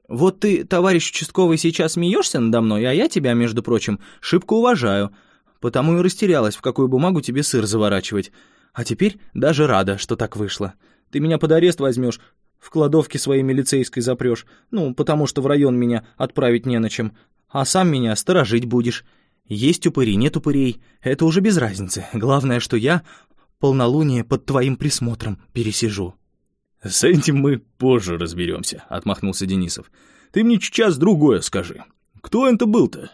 Вот ты, товарищ участковый, сейчас смеешься надо мной, а я тебя, между прочим, шибко уважаю. Потому и растерялась, в какую бумагу тебе сыр заворачивать. А теперь даже рада, что так вышло. Ты меня под арест возьмешь, в кладовке своей милицейской запрешь, ну, потому что в район меня отправить не на чем, а сам меня сторожить будешь. Есть упыри, нет упырей, это уже без разницы. Главное, что я полнолуние под твоим присмотром пересижу». «С этим мы позже разберемся», — отмахнулся Денисов. «Ты мне сейчас другое скажи. Кто это был-то?»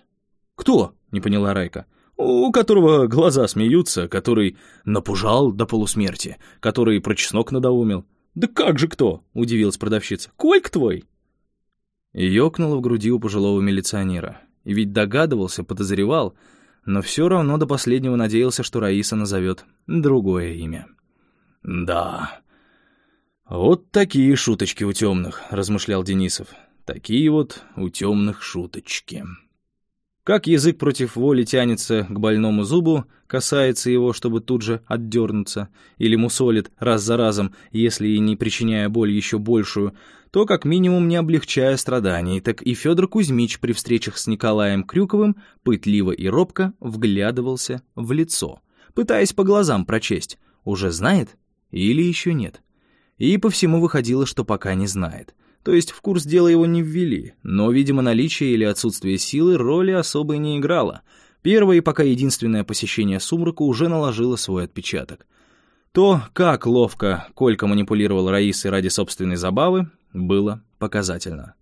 «Кто?» — не поняла Райка. «У которого глаза смеются, который напужал до полусмерти, который про чеснок надоумил». «Да как же кто?» — удивилась продавщица. «Кольк твой?» Ёкнуло в груди у пожилого милиционера. И ведь догадывался, подозревал, но все равно до последнего надеялся, что Раиса назовет другое имя. «Да, «Вот такие шуточки у темных», — размышлял Денисов. «Такие вот у темных шуточки». Как язык против воли тянется к больному зубу, касается его, чтобы тут же отдернуться, или мусолит раз за разом, если и не причиняя боль еще большую, то как минимум не облегчая страданий, так и Федор Кузьмич при встречах с Николаем Крюковым пытливо и робко вглядывался в лицо, пытаясь по глазам прочесть, уже знает или еще нет. И по всему выходило, что пока не знает. То есть в курс дела его не ввели, но, видимо, наличие или отсутствие силы роли особой не играло. Первое и пока единственное посещение сумрака уже наложило свой отпечаток. То, как ловко Колька манипулировал Раисой ради собственной забавы, было показательно.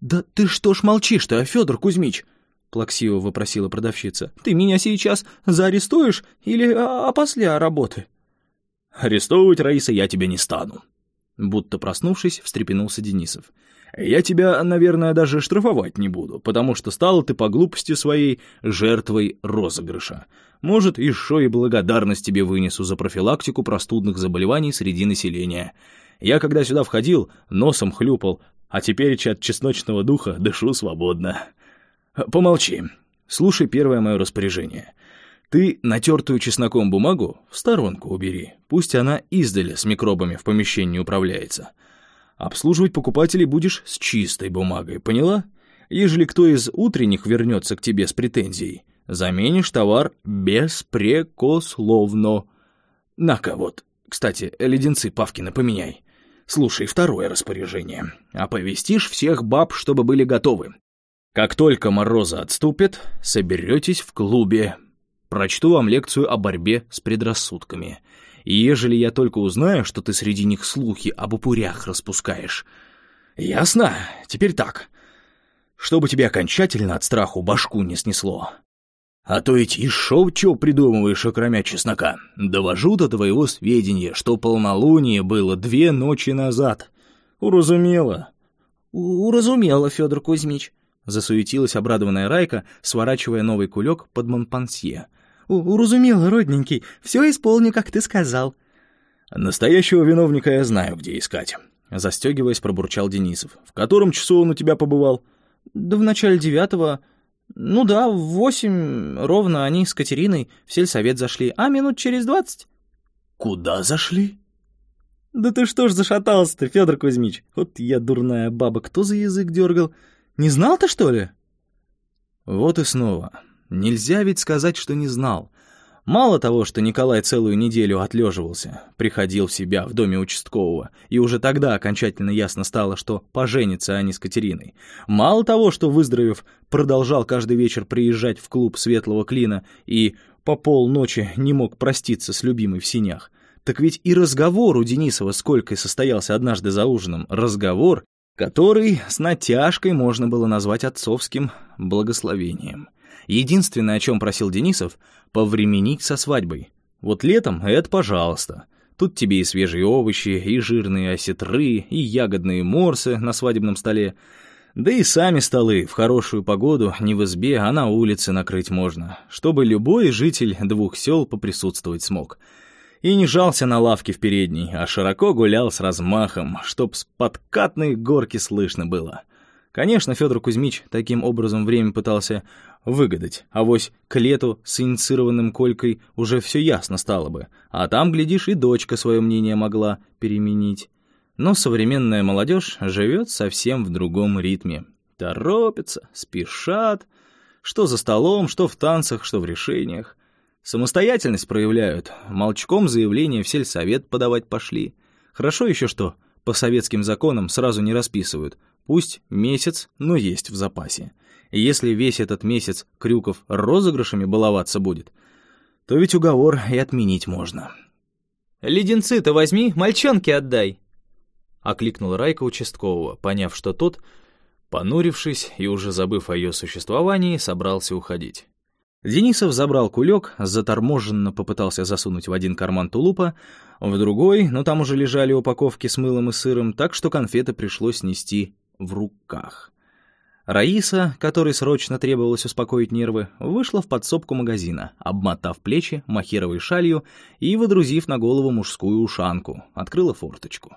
«Да ты что ж молчишь-то, Федор Кузьмич?» — плаксиво вопросила продавщица. «Ты меня сейчас заарестуешь или а, а после работы?» «Арестовывать, Раиса, я тебя не стану». Будто проснувшись, встрепенулся Денисов. «Я тебя, наверное, даже штрафовать не буду, потому что стала ты по глупости своей жертвой розыгрыша. Может, еще и благодарность тебе вынесу за профилактику простудных заболеваний среди населения. Я, когда сюда входил, носом хлюпал, а теперь от чесночного духа дышу свободно. Помолчи. Слушай первое мое распоряжение. Ты натертую чесноком бумагу в сторонку убери, пусть она издали с микробами в помещении управляется. Обслуживать покупателей будешь с чистой бумагой, поняла? Ежели кто из утренних вернется к тебе с претензией, заменишь товар беспрекословно. На-ка вот, кстати, леденцы Павкина поменяй. Слушай, второе распоряжение. Оповестишь всех баб, чтобы были готовы. Как только мороза отступит, соберетесь в клубе, Прочту вам лекцию о борьбе с предрассудками. И ежели я только узнаю, что ты среди них слухи об упырях распускаешь. Ясно? Теперь так. Чтобы тебе окончательно от страху башку не снесло. А то ведь и шоу чё придумываешь, окромя чеснока. Довожу до твоего сведения, что полнолуние было две ночи назад. Уразумела? Уразумела, Федор Кузьмич. Засуетилась обрадованная Райка, сворачивая новый кулек под Монпансье — «Уразумел, родненький, все исполню, как ты сказал». «Настоящего виновника я знаю, где искать», — застегиваясь, пробурчал Денисов. «В котором часу он у тебя побывал?» «Да в начале девятого. «Ну да, в восемь ровно они с Катериной в сельсовет зашли, а минут через двадцать». «Куда зашли?» «Да ты что ж зашатался-то, Федор Кузьмич? Вот я дурная баба, кто за язык дергал? Не знал ты, что ли?» Вот и снова. Нельзя ведь сказать, что не знал. Мало того, что Николай целую неделю отлеживался, приходил в себя в доме участкового, и уже тогда окончательно ясно стало, что поженится они с Катериной. Мало того, что, выздоровев, продолжал каждый вечер приезжать в клуб Светлого Клина и по полночи не мог проститься с любимой в синях, так ведь и разговор у Денисова с Колькой состоялся однажды за ужином. Разговор, который с натяжкой можно было назвать отцовским благословением. Единственное, о чем просил Денисов, повременить со свадьбой. Вот летом — это пожалуйста. Тут тебе и свежие овощи, и жирные осетры, и ягодные морсы на свадебном столе. Да и сами столы в хорошую погоду не в избе, а на улице накрыть можно, чтобы любой житель двух сел поприсутствовать смог. И не жался на лавке в передней, а широко гулял с размахом, чтоб с подкатной горки слышно было. Конечно, Федор Кузьмич таким образом время пытался выгадать, а вось к лету с инициированным Колькой уже все ясно стало бы, а там, глядишь, и дочка свое мнение могла переменить. Но современная молодежь живет совсем в другом ритме. Торопятся, спешат, что за столом, что в танцах, что в решениях. Самостоятельность проявляют, молчком заявление в сельсовет подавать пошли. Хорошо еще что, по советским законам сразу не расписывают — Пусть месяц, но есть в запасе. И если весь этот месяц Крюков розыгрышами баловаться будет, то ведь уговор и отменить можно. «Леденцы-то возьми, мальчонке отдай!» — окликнул Райка участкового, поняв, что тот, понурившись и уже забыв о ее существовании, собрался уходить. Денисов забрал кулек, заторможенно попытался засунуть в один карман тулупа, в другой, но там уже лежали упаковки с мылом и сыром, так что конфеты пришлось нести в руках. Раиса, которой срочно требовалось успокоить нервы, вышла в подсобку магазина, обмотав плечи махеровой шалью и водрузив на голову мужскую ушанку, открыла форточку.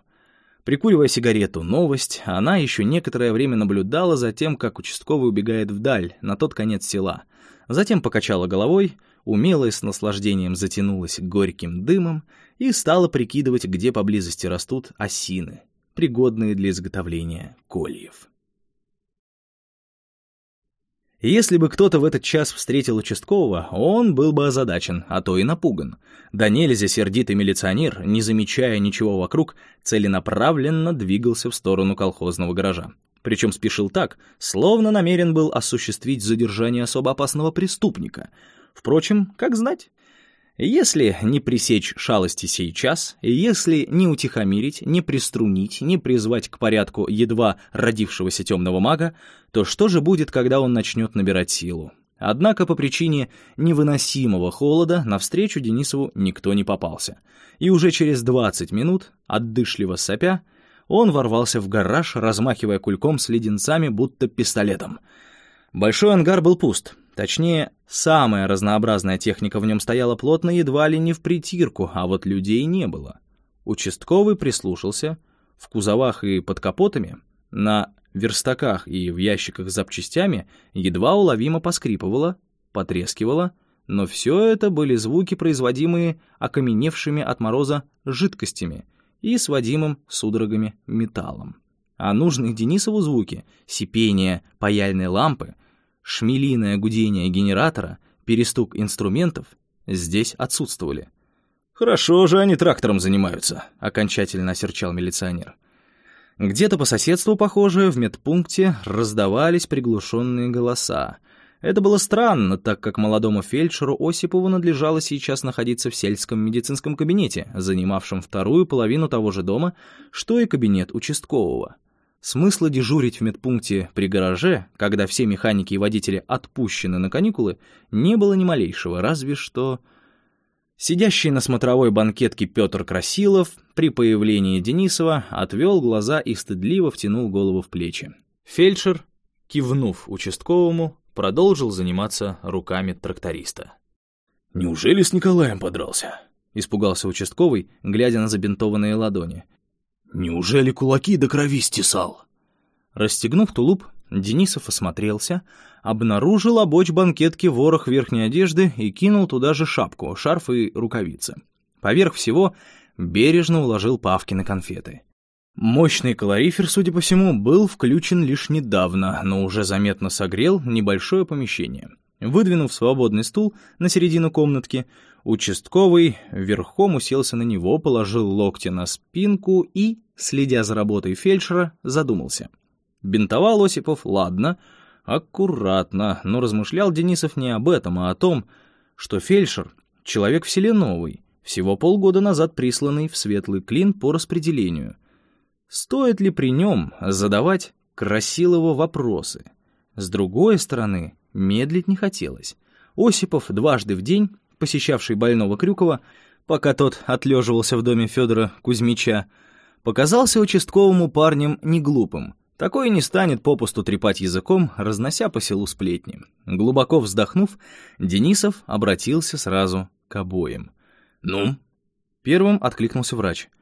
Прикуривая сигарету «Новость», она еще некоторое время наблюдала за тем, как участковый убегает вдаль, на тот конец села. Затем покачала головой, умело и с наслаждением затянулась горьким дымом и стала прикидывать, где поблизости растут осины, пригодные для изготовления кольев. Если бы кто-то в этот час встретил участкового, он был бы озадачен, а то и напуган. Да нельзя сердитый милиционер, не замечая ничего вокруг, целенаправленно двигался в сторону колхозного гаража. Причем спешил так, словно намерен был осуществить задержание особо опасного преступника. Впрочем, как знать. Если не пресечь шалости сейчас, если не утихомирить, не приструнить, не призвать к порядку едва родившегося темного мага, то что же будет, когда он начнет набирать силу? Однако по причине невыносимого холода навстречу Денисову никто не попался. И уже через 20 минут, отдышливо сопя, он ворвался в гараж, размахивая кульком с леденцами, будто пистолетом. Большой ангар был пуст, Точнее, самая разнообразная техника в нем стояла плотно едва ли не в притирку, а вот людей не было. Участковый прислушался. В кузовах и под капотами, на верстаках и в ящиках с запчастями едва уловимо поскрипывало, потрескивало, но все это были звуки, производимые окаменевшими от мороза жидкостями и сводимым судорогами металлом. А нужные Денисову звуки — сипение паяльной лампы, шмелиное гудение генератора, перестук инструментов здесь отсутствовали. «Хорошо же они трактором занимаются», — окончательно осерчал милиционер. Где-то по соседству, похоже, в медпункте раздавались приглушенные голоса. Это было странно, так как молодому фельдшеру Осипову надлежало сейчас находиться в сельском медицинском кабинете, занимавшем вторую половину того же дома, что и кабинет участкового. Смысла дежурить в медпункте при гараже, когда все механики и водители отпущены на каникулы, не было ни малейшего, разве что... Сидящий на смотровой банкетке Петр Красилов при появлении Денисова отвел глаза и стыдливо втянул голову в плечи. Фельдшер, кивнув участковому, продолжил заниматься руками тракториста. «Неужели с Николаем подрался?» — испугался участковый, глядя на забинтованные ладони. Неужели кулаки до крови стесал? Расстегнув тулуп, Денисов осмотрелся, обнаружил обочь банкетки ворох верхней одежды и кинул туда же шапку, шарф и рукавицы. Поверх всего бережно уложил Павкины конфеты. Мощный калорифер, судя по всему, был включен лишь недавно, но уже заметно согрел небольшое помещение. Выдвинув свободный стул на середину комнатки, участковый верхом уселся на него, положил локти на спинку и, следя за работой фельдшера, задумался. Бинтовал Осипов, ладно, аккуратно, но размышлял Денисов не об этом, а о том, что фельдшер — человек вселеновый, всего полгода назад присланный в светлый клин по распределению — Стоит ли при нем задавать Красилову вопросы? С другой стороны, медлить не хотелось. Осипов дважды в день, посещавший больного Крюкова, пока тот отлеживался в доме Федора Кузьмича, показался участковому парнем неглупым. Такой не станет попусту трепать языком, разнося по селу сплетни. Глубоко вздохнув, Денисов обратился сразу к обоим. «Ну?» Первым откликнулся врач —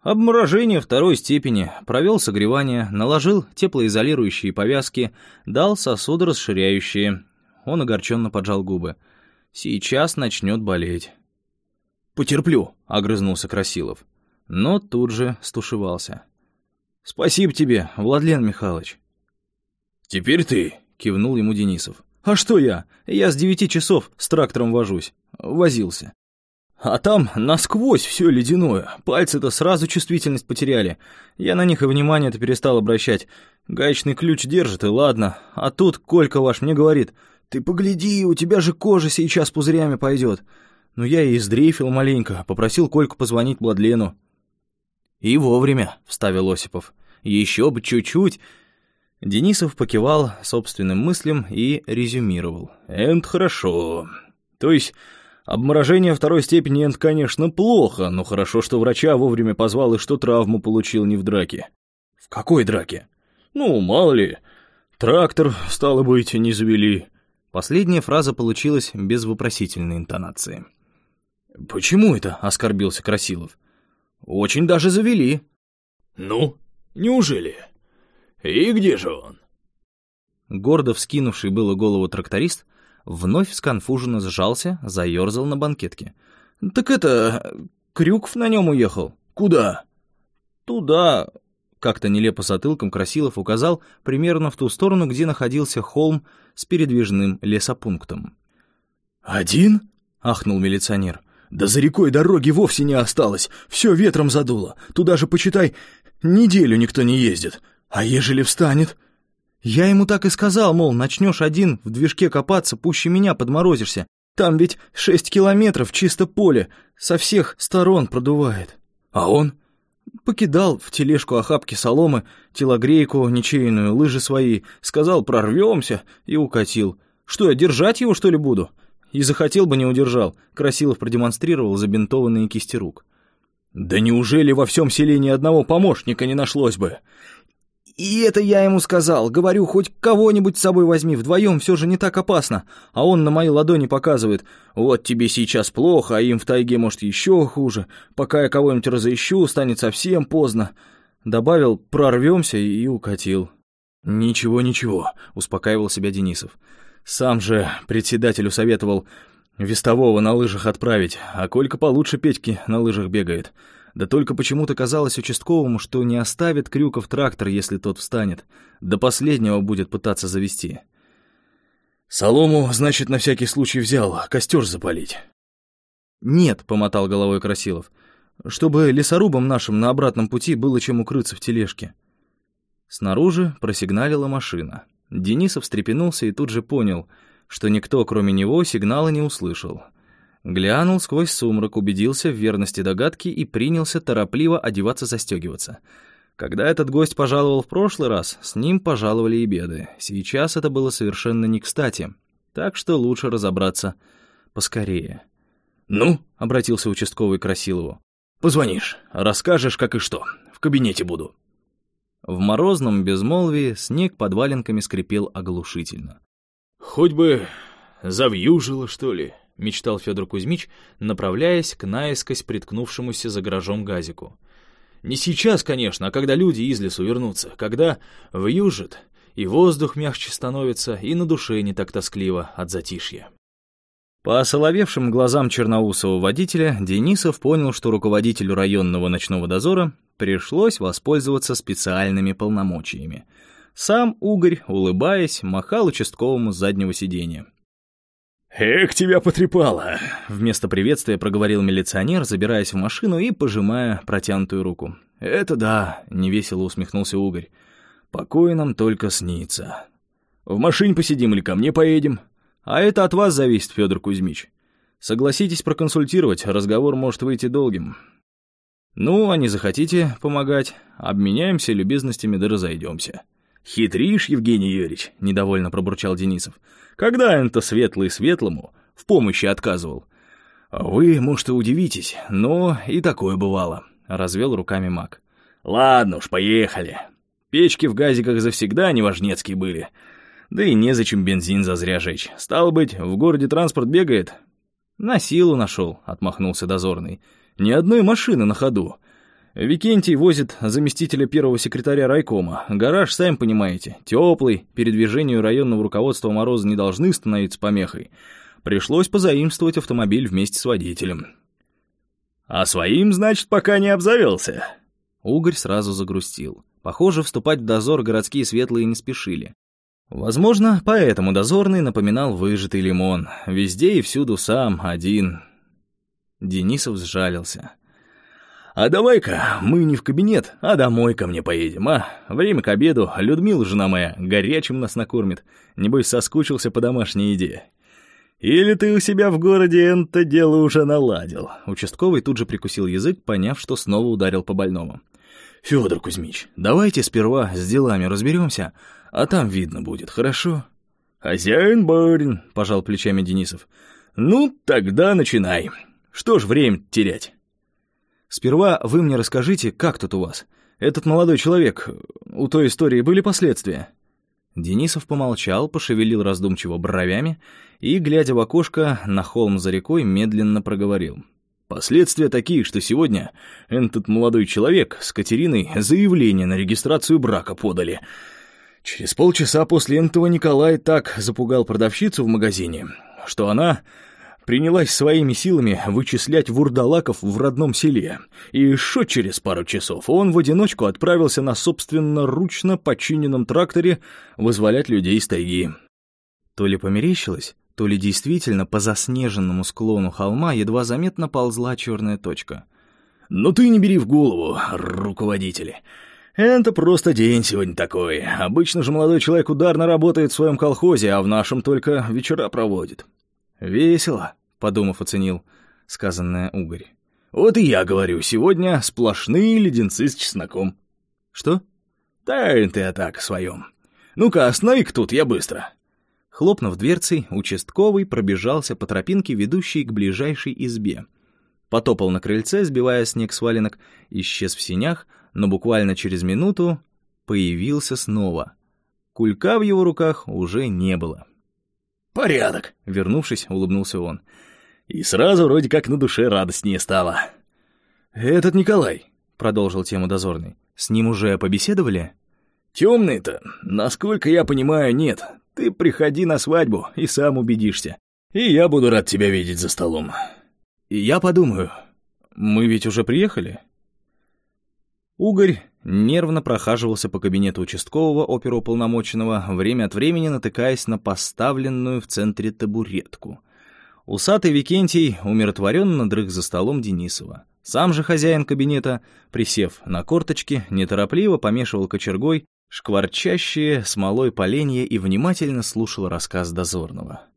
Обморожение второй степени, провел согревание, наложил теплоизолирующие повязки, дал сосудорасширяющие. Он огорченно поджал губы. Сейчас начнет болеть. «Потерплю», — огрызнулся Красилов. Но тут же стушевался. «Спасибо тебе, Владлен Михайлович». «Теперь ты», — кивнул ему Денисов. «А что я? Я с девяти часов с трактором вожусь. Возился. А там насквозь все ледяное, пальцы-то сразу чувствительность потеряли. Я на них и внимание-то перестал обращать. Гаечный ключ держит, и ладно. А тут Колька ваш мне говорит, «Ты погляди, у тебя же кожа сейчас пузырями пойдет». Ну я и издрейфил маленько, попросил Кольку позвонить Бладлену. «И вовремя», — вставил Осипов. «Еще бы чуть-чуть». Денисов покивал собственным мыслям и резюмировал. «Это хорошо. То есть Обморожение второй степени это, конечно, плохо, но хорошо, что врача вовремя позвал и что травму получил не в драке. В какой драке? Ну, мало ли. Трактор, стало быть, не завели. Последняя фраза получилась без вопросительной интонации. «Почему это?» — оскорбился Красилов. «Очень даже завели». «Ну, неужели? И где же он?» Гордо вскинувший было голову тракторист — вновь сконфуженно сжался, заерзал на банкетке. «Так это... Крюков на нем уехал. Куда?» «Туда...» Как-то нелепо затылком Красилов указал примерно в ту сторону, где находился холм с передвижным лесопунктом. «Один?» — ахнул милиционер. «Да за рекой дороги вовсе не осталось, все ветром задуло. Туда же, почитай, неделю никто не ездит. А ежели встанет?» Я ему так и сказал, мол, начнешь один в движке копаться, пуще меня подморозишься. Там ведь шесть километров чисто поле, со всех сторон продувает. А он? Покидал в тележку охапки соломы, телогрейку ничейную, лыжи свои, сказал «прорвемся» и укатил. Что, я держать его, что ли, буду? И захотел бы, не удержал. Красилов продемонстрировал забинтованные кисти рук. «Да неужели во всем селе ни одного помощника не нашлось бы? И это я ему сказал. Говорю, хоть кого-нибудь с собой возьми, вдвоем все же не так опасно. А он на моей ладони показывает. Вот тебе сейчас плохо, а им в тайге может еще хуже. Пока я кого-нибудь разыщу, станет совсем поздно. Добавил, прорвемся и укатил. «Ничего, ничего», — успокаивал себя Денисов. «Сам же председателю советовал вестового на лыжах отправить, а Колька получше Петьки на лыжах бегает». Да только почему-то казалось участковому, что не оставит Крюков трактор, если тот встанет. До последнего будет пытаться завести. «Солому, значит, на всякий случай взял, костер запалить». «Нет», — помотал головой Красилов, «чтобы лесорубам нашим на обратном пути было чем укрыться в тележке». Снаружи просигналила машина. Денисов встрепенулся и тут же понял, что никто, кроме него, сигнала не услышал — Глянул сквозь сумрак, убедился в верности догадки и принялся торопливо одеваться-застегиваться. Когда этот гость пожаловал в прошлый раз, с ним пожаловали и беды. Сейчас это было совершенно не кстати, так что лучше разобраться поскорее. «Ну?» — обратился участковый к Красилову. «Позвонишь, расскажешь, как и что. В кабинете буду». В морозном безмолвии снег под валенками скрипел оглушительно. «Хоть бы завьюжило, что ли?» — мечтал Федор Кузьмич, направляясь к наискось приткнувшемуся за гаражом газику. «Не сейчас, конечно, а когда люди из лесу вернутся, когда вьюжит, И воздух мягче становится, и на душе не так тоскливо от затишья. По осоловевшим глазам черноусого водителя Денисов понял, что руководителю районного ночного дозора пришлось воспользоваться специальными полномочиями. Сам Угорь, улыбаясь, махал участковому с заднего сиденья. «Эх, тебя потрепало!» Вместо приветствия проговорил милиционер, забираясь в машину и пожимая протянутую руку. «Это да», — невесело усмехнулся Угорь. «Покой нам только снится. В машине посидим или ко мне поедем?» А это от вас зависит, Федор Кузьмич. Согласитесь проконсультировать, разговор может выйти долгим. Ну, а не захотите помогать, обменяемся любезностями да разойдемся. «Хитришь, Евгений Юрьевич», — недовольно пробурчал Денисов. «Когда это светлый светлому в помощи отказывал?» «Вы, может, и удивитесь, но и такое бывало», — развел руками маг. «Ладно уж, поехали. Печки в газиках завсегда неважнецкие были. Да и незачем бензин зазря жечь. Стало быть, в городе транспорт бегает?» «На силу нашел», — отмахнулся дозорный. «Ни одной машины на ходу. Викентий возит заместителя первого секретаря райкома. Гараж, сами понимаете, теплый, передвижению районного руководства мороза не должны становиться помехой. Пришлось позаимствовать автомобиль вместе с водителем». «А своим, значит, пока не обзавелся?» Угорь сразу загрустил. Похоже, вступать в дозор городские светлые не спешили. Возможно, поэтому дозорный напоминал выжатый лимон. Везде и всюду сам, один. Денисов сжалился. «А давай-ка мы не в кабинет, а домой ко мне поедем, а? Время к обеду, Людмила, жена моя, горячим нас накормит. Небось, соскучился по домашней еде. Или ты у себя в городе это дело уже наладил?» Участковый тут же прикусил язык, поняв, что снова ударил по больному. «Федор Кузьмич, давайте сперва с делами разберемся, а там видно будет, хорошо?» «Хозяин барин», — пожал плечами Денисов. «Ну, тогда начинай. Что ж время терять?» «Сперва вы мне расскажите, как тут у вас? Этот молодой человек, у той истории были последствия?» Денисов помолчал, пошевелил раздумчиво бровями и, глядя в окошко на холм за рекой, медленно проговорил. «Последствия такие, что сегодня этот молодой человек с Катериной заявление на регистрацию брака подали». Через полчаса после этого Николай так запугал продавщицу в магазине, что она принялась своими силами вычислять вурдалаков в родном селе, и еще через пару часов он в одиночку отправился на собственноручно починенном тракторе вызволять людей из тайги. То ли померещилось, то ли действительно по заснеженному склону холма едва заметно ползла черная точка. «Ну ты не бери в голову, руководители!» Это просто день сегодня такой. Обычно же молодой человек ударно работает в своем колхозе, а в нашем только вечера проводит. Весело, подумав, оценил сказанное Угорь. Вот и я говорю, сегодня сплошные леденцы с чесноком. Что? Да ты а так, своем. Ну-ка, останови-ка тут, я быстро. Хлопнув дверцей, участковый пробежался по тропинке, ведущей к ближайшей избе. Потопал на крыльце, сбивая снег с валенок, исчез в синях, но буквально через минуту появился снова. Кулька в его руках уже не было. «Порядок!» — вернувшись, улыбнулся он. «И сразу вроде как на душе радостнее стало». «Этот Николай», — продолжил тему дозорный, — «с ним уже побеседовали?» «Темный-то, насколько я понимаю, нет. Ты приходи на свадьбу и сам убедишься. И я буду рад тебя видеть за столом». Я подумаю, мы ведь уже приехали?» Угорь нервно прохаживался по кабинету участкового оперуполномоченного, время от времени натыкаясь на поставленную в центре табуретку. Усатый Викентий умиротворенно дрых за столом Денисова. Сам же хозяин кабинета, присев на корточки, неторопливо помешивал кочергой шкварчащие смолой поленья и внимательно слушал рассказ дозорного.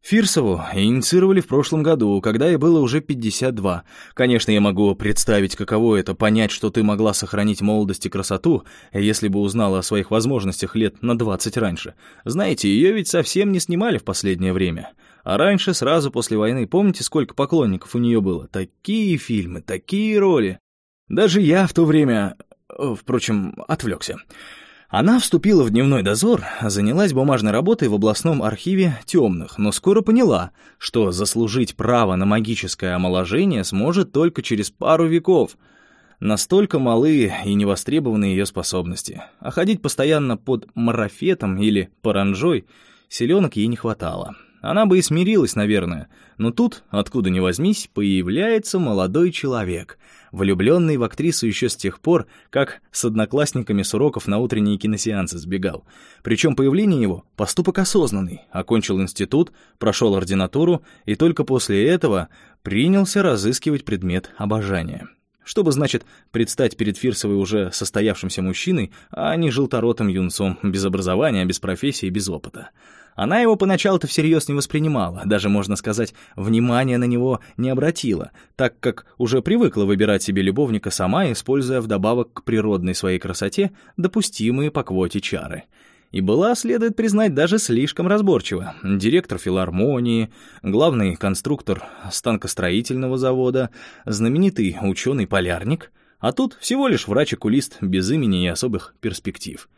Фирсову инициировали в прошлом году, когда ей было уже 52. Конечно, я могу представить, каково это, понять, что ты могла сохранить молодость и красоту, если бы узнала о своих возможностях лет на 20 раньше. Знаете, ее ведь совсем не снимали в последнее время. А раньше, сразу после войны, помните, сколько поклонников у нее было? Такие фильмы, такие роли. Даже я в то время... Впрочем, отвлекся. Она вступила в дневной дозор, занялась бумажной работой в областном архиве темных, но скоро поняла, что заслужить право на магическое омоложение сможет только через пару веков. Настолько малы и невостребованы ее способности. А ходить постоянно под марафетом или паранжой селенок ей не хватало. Она бы и смирилась, наверное. Но тут, откуда ни возьмись, появляется молодой человек, влюбленный в актрису еще с тех пор, как с одноклассниками с уроков на утренние киносеансы сбегал. Причем появление его — поступок осознанный. Окончил институт, прошел ординатуру и только после этого принялся разыскивать предмет обожания. Чтобы, значит, предстать перед Фирсовой уже состоявшимся мужчиной, а не желторотым юнцом, без образования, без профессии, без опыта. Она его поначалу-то всерьез не воспринимала, даже, можно сказать, внимания на него не обратила, так как уже привыкла выбирать себе любовника сама, используя вдобавок к природной своей красоте допустимые по квоте чары. И была, следует признать, даже слишком разборчива. Директор филармонии, главный конструктор станкостроительного завода, знаменитый ученый-полярник, а тут всего лишь врач-окулист без имени и особых перспектив.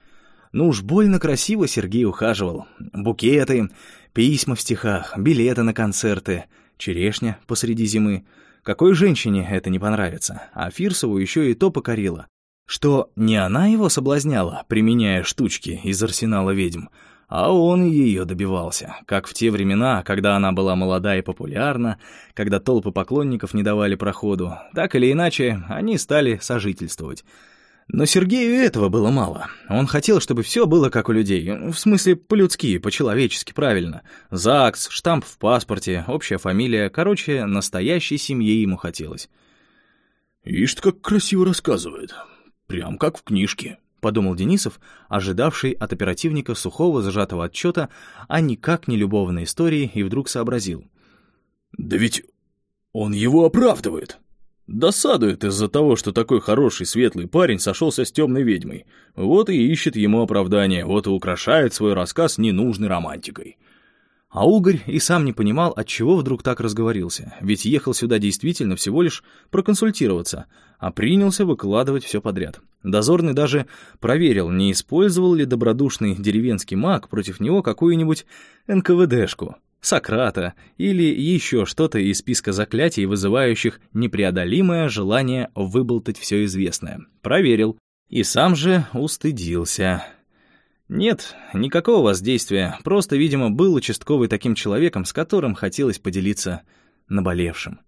Ну уж больно красиво Сергей ухаживал. Букеты, письма в стихах, билеты на концерты, черешня посреди зимы. Какой женщине это не понравится? А Фирсову еще и то покорило. Что не она его соблазняла, применяя штучки из арсенала ведьм, а он ее добивался, как в те времена, когда она была молода и популярна, когда толпы поклонников не давали проходу. Так или иначе, они стали сожительствовать. Но Сергею этого было мало. Он хотел, чтобы все было как у людей. В смысле, по-людски, по-человечески, правильно. ЗАГС, штамп в паспорте, общая фамилия. Короче, настоящей семье ему хотелось. «Ишь, как красиво рассказывает. Прям как в книжке», — подумал Денисов, ожидавший от оперативника сухого зажатого отчета, а никак не любовной истории, и вдруг сообразил. «Да ведь он его оправдывает». Досадует из-за того, что такой хороший, светлый парень сошелся с темной ведьмой. Вот и ищет ему оправдание, вот и украшает свой рассказ ненужной романтикой. А Угорь и сам не понимал, от чего вдруг так разговорился, ведь ехал сюда действительно всего лишь проконсультироваться, а принялся выкладывать все подряд. Дозорный даже проверил, не использовал ли добродушный деревенский маг против него какую-нибудь НКВДшку. Сократа или еще что-то из списка заклятий, вызывающих непреодолимое желание выболтать все известное. Проверил. И сам же устыдился. Нет, никакого воздействия, просто, видимо, был участковый таким человеком, с которым хотелось поделиться наболевшим.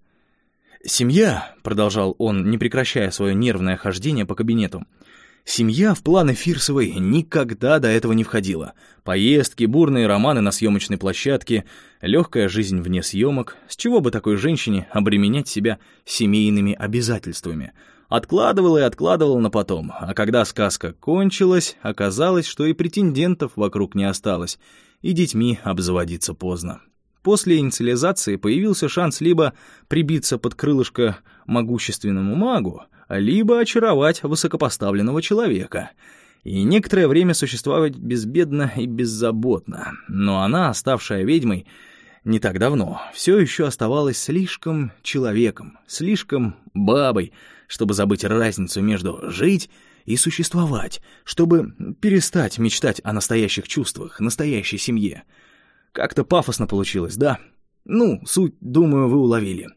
«Семья», — продолжал он, не прекращая свое нервное хождение по кабинету, — Семья в планы Фирсовой никогда до этого не входила. Поездки, бурные романы на съемочной площадке, легкая жизнь вне съемок. С чего бы такой женщине обременять себя семейными обязательствами? Откладывал и откладывал на потом, а когда сказка кончилась, оказалось, что и претендентов вокруг не осталось, и детьми обзаводиться поздно. После инициализации появился шанс либо прибиться под крылышко могущественному магу, либо очаровать высокопоставленного человека. И некоторое время существовать безбедно и беззаботно. Но она, оставшая ведьмой, не так давно, все еще оставалась слишком человеком, слишком бабой, чтобы забыть разницу между «жить» и существовать, чтобы перестать мечтать о настоящих чувствах, настоящей семье. Как-то пафосно получилось, да? Ну, суть, думаю, вы уловили.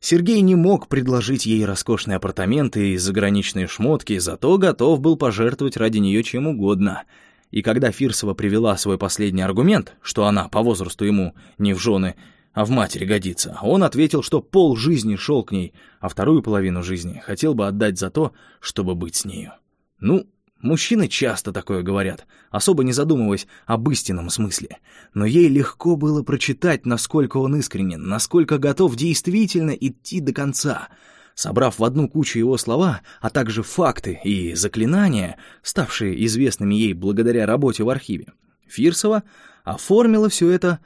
Сергей не мог предложить ей роскошные апартаменты и заграничные шмотки, зато готов был пожертвовать ради нее чем угодно. И когда Фирсова привела свой последний аргумент, что она по возрасту ему не в жены, а в матери годится, он ответил, что пол жизни шел к ней, а вторую половину жизни хотел бы отдать за то, чтобы быть с нею. Ну, Мужчины часто такое говорят, особо не задумываясь об истинном смысле. Но ей легко было прочитать, насколько он искренен, насколько готов действительно идти до конца. Собрав в одну кучу его слова, а также факты и заклинания, ставшие известными ей благодаря работе в архиве, Фирсова оформила все это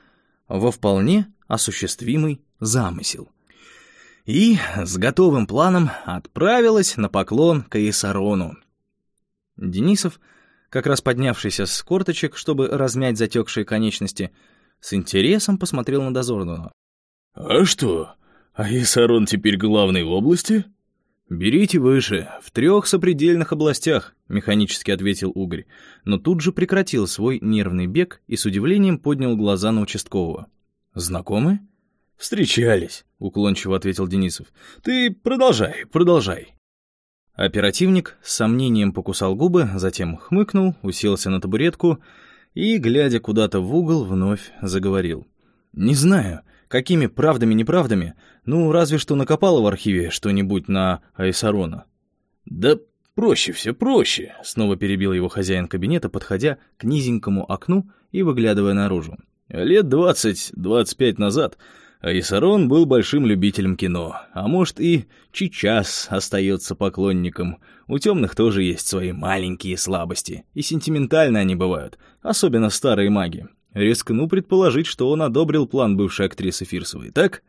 во вполне осуществимый замысел. И с готовым планом отправилась на поклон к Иесарону, Денисов, как раз поднявшийся с корточек, чтобы размять затекшие конечности, с интересом посмотрел на дозорного. «А что, а Исарон теперь главный в области?» «Берите выше, в трех сопредельных областях», — механически ответил Угорь, но тут же прекратил свой нервный бег и с удивлением поднял глаза на участкового. «Знакомы?» «Встречались», — уклончиво ответил Денисов. «Ты продолжай, продолжай». Оперативник с сомнением покусал губы, затем хмыкнул, уселся на табуретку и, глядя куда-то в угол, вновь заговорил. «Не знаю, какими правдами-неправдами, ну, разве что накопало в архиве что-нибудь на Айсарона». «Да проще все, проще», — снова перебил его хозяин кабинета, подходя к низенькому окну и выглядывая наружу. «Лет двадцать-двадцать пять назад Айсарон был большим любителем кино, а может и сейчас остается поклонником. У темных тоже есть свои маленькие слабости, и сентиментально они бывают, особенно старые маги. Рискну предположить, что он одобрил план бывшей актрисы Фирсовой, так?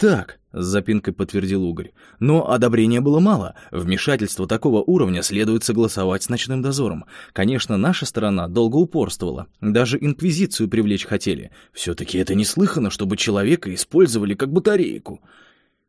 «Так», — с запинкой подтвердил Угорь. «Но одобрения было мало. Вмешательство такого уровня следует согласовать с ночным дозором. Конечно, наша сторона долго упорствовала. Даже инквизицию привлечь хотели. Все-таки это неслыханно, чтобы человека использовали как батарейку».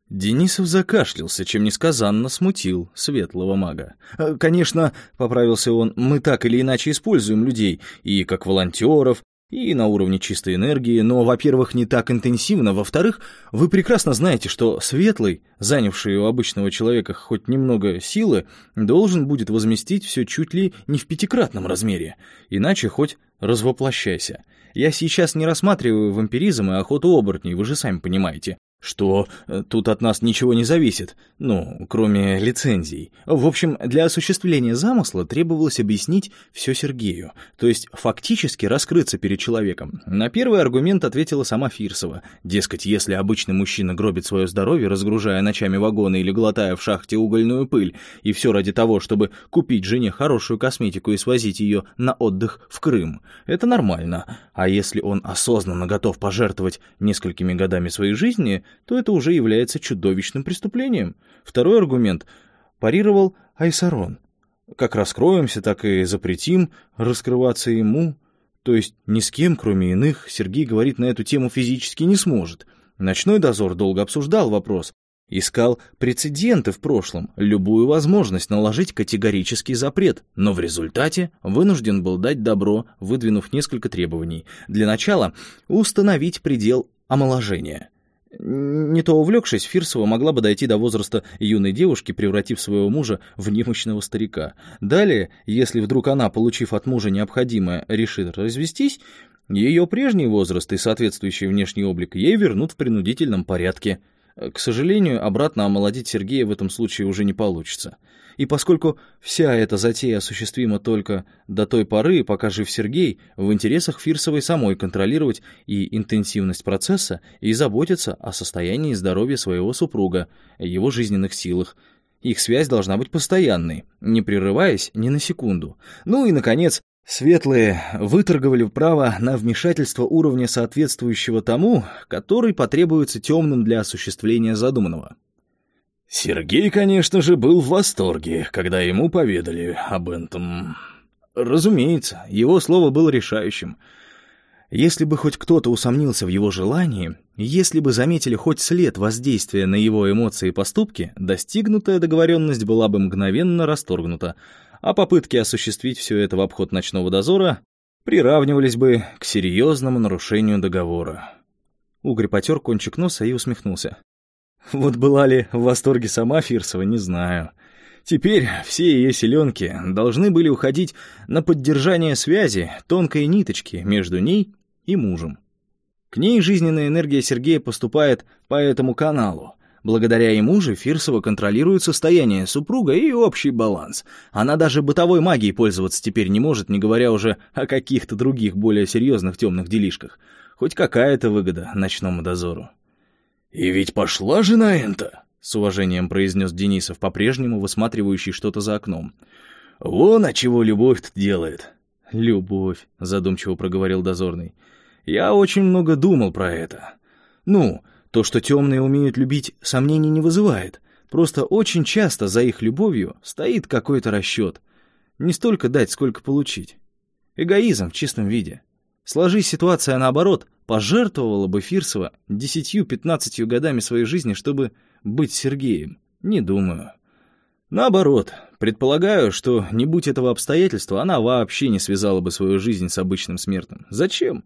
Денисов закашлялся, чем несказанно смутил светлого мага. «Э, «Конечно, — поправился он, — мы так или иначе используем людей, и как волонтеров, и на уровне чистой энергии, но, во-первых, не так интенсивно, во-вторых, вы прекрасно знаете, что светлый, занявший у обычного человека хоть немного силы, должен будет возместить все чуть ли не в пятикратном размере, иначе хоть развоплощайся. Я сейчас не рассматриваю вампиризм и охоту оборотней, вы же сами понимаете что э, тут от нас ничего не зависит, ну, кроме лицензий. В общем, для осуществления замысла требовалось объяснить все Сергею, то есть фактически раскрыться перед человеком. На первый аргумент ответила сама Фирсова. Дескать, если обычный мужчина гробит свое здоровье, разгружая ночами вагоны или глотая в шахте угольную пыль, и все ради того, чтобы купить жене хорошую косметику и свозить ее на отдых в Крым, это нормально. А если он осознанно готов пожертвовать несколькими годами своей жизни, то это уже является чудовищным преступлением. Второй аргумент парировал Айсарон. Как раскроемся, так и запретим раскрываться ему. То есть ни с кем, кроме иных, Сергей говорить на эту тему физически не сможет. Ночной дозор долго обсуждал вопрос, Искал прецеденты в прошлом, любую возможность наложить категорический запрет, но в результате вынужден был дать добро, выдвинув несколько требований. Для начала установить предел омоложения. Не то увлекшись, Фирсова могла бы дойти до возраста юной девушки, превратив своего мужа в немощного старика. Далее, если вдруг она, получив от мужа необходимое, решит развестись, ее прежний возраст и соответствующий внешний облик ей вернут в принудительном порядке. К сожалению, обратно омолодить Сергея в этом случае уже не получится. И поскольку вся эта затея осуществима только до той поры, пока жив Сергей, в интересах Фирсовой самой контролировать и интенсивность процесса, и заботиться о состоянии здоровья своего супруга, его жизненных силах. Их связь должна быть постоянной, не прерываясь ни на секунду. Ну и, наконец, Светлые выторговали право на вмешательство уровня, соответствующего тому, который потребуется темным для осуществления задуманного. Сергей, конечно же, был в восторге, когда ему поведали об этом. Разумеется, его слово было решающим. Если бы хоть кто-то усомнился в его желании, если бы заметили хоть след воздействия на его эмоции и поступки, достигнутая договоренность была бы мгновенно расторгнута, а попытки осуществить все это в обход ночного дозора приравнивались бы к серьезному нарушению договора. Угорь потер кончик носа и усмехнулся. Вот была ли в восторге сама Фирсова, не знаю. Теперь все ее селенки должны были уходить на поддержание связи, тонкой ниточки между ней и мужем. К ней жизненная энергия Сергея поступает по этому каналу. Благодаря ему же Фирсова контролирует состояние супруга и общий баланс. Она даже бытовой магией пользоваться теперь не может, не говоря уже о каких-то других более серьезных темных делишках. Хоть какая-то выгода ночному дозору. «И ведь пошла же на это!» — с уважением произнес Денисов, по-прежнему высматривающий что-то за окном. «Вон, а чего любовь-то делает!» «Любовь», — задумчиво проговорил дозорный. «Я очень много думал про это. Ну, то, что темные умеют любить, сомнений не вызывает. Просто очень часто за их любовью стоит какой-то расчет. Не столько дать, сколько получить. Эгоизм в чистом виде. Сложись ситуация наоборот, пожертвовала бы Фирсова десятью-пятнадцатью годами своей жизни, чтобы быть Сергеем? Не думаю. Наоборот, предполагаю, что не будь этого обстоятельства, она вообще не связала бы свою жизнь с обычным смертным. Зачем?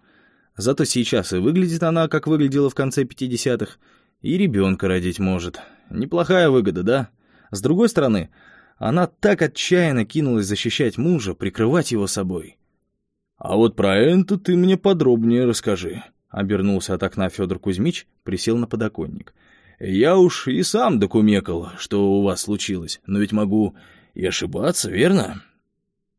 Зато сейчас и выглядит она, как выглядела в конце пятидесятых, и ребенка родить может. Неплохая выгода, да? С другой стороны, Она так отчаянно кинулась защищать мужа, прикрывать его собой. «А вот про это ты мне подробнее расскажи», — обернулся от окна Федор Кузьмич, присел на подоконник. «Я уж и сам докумекал, что у вас случилось, но ведь могу и ошибаться, верно?»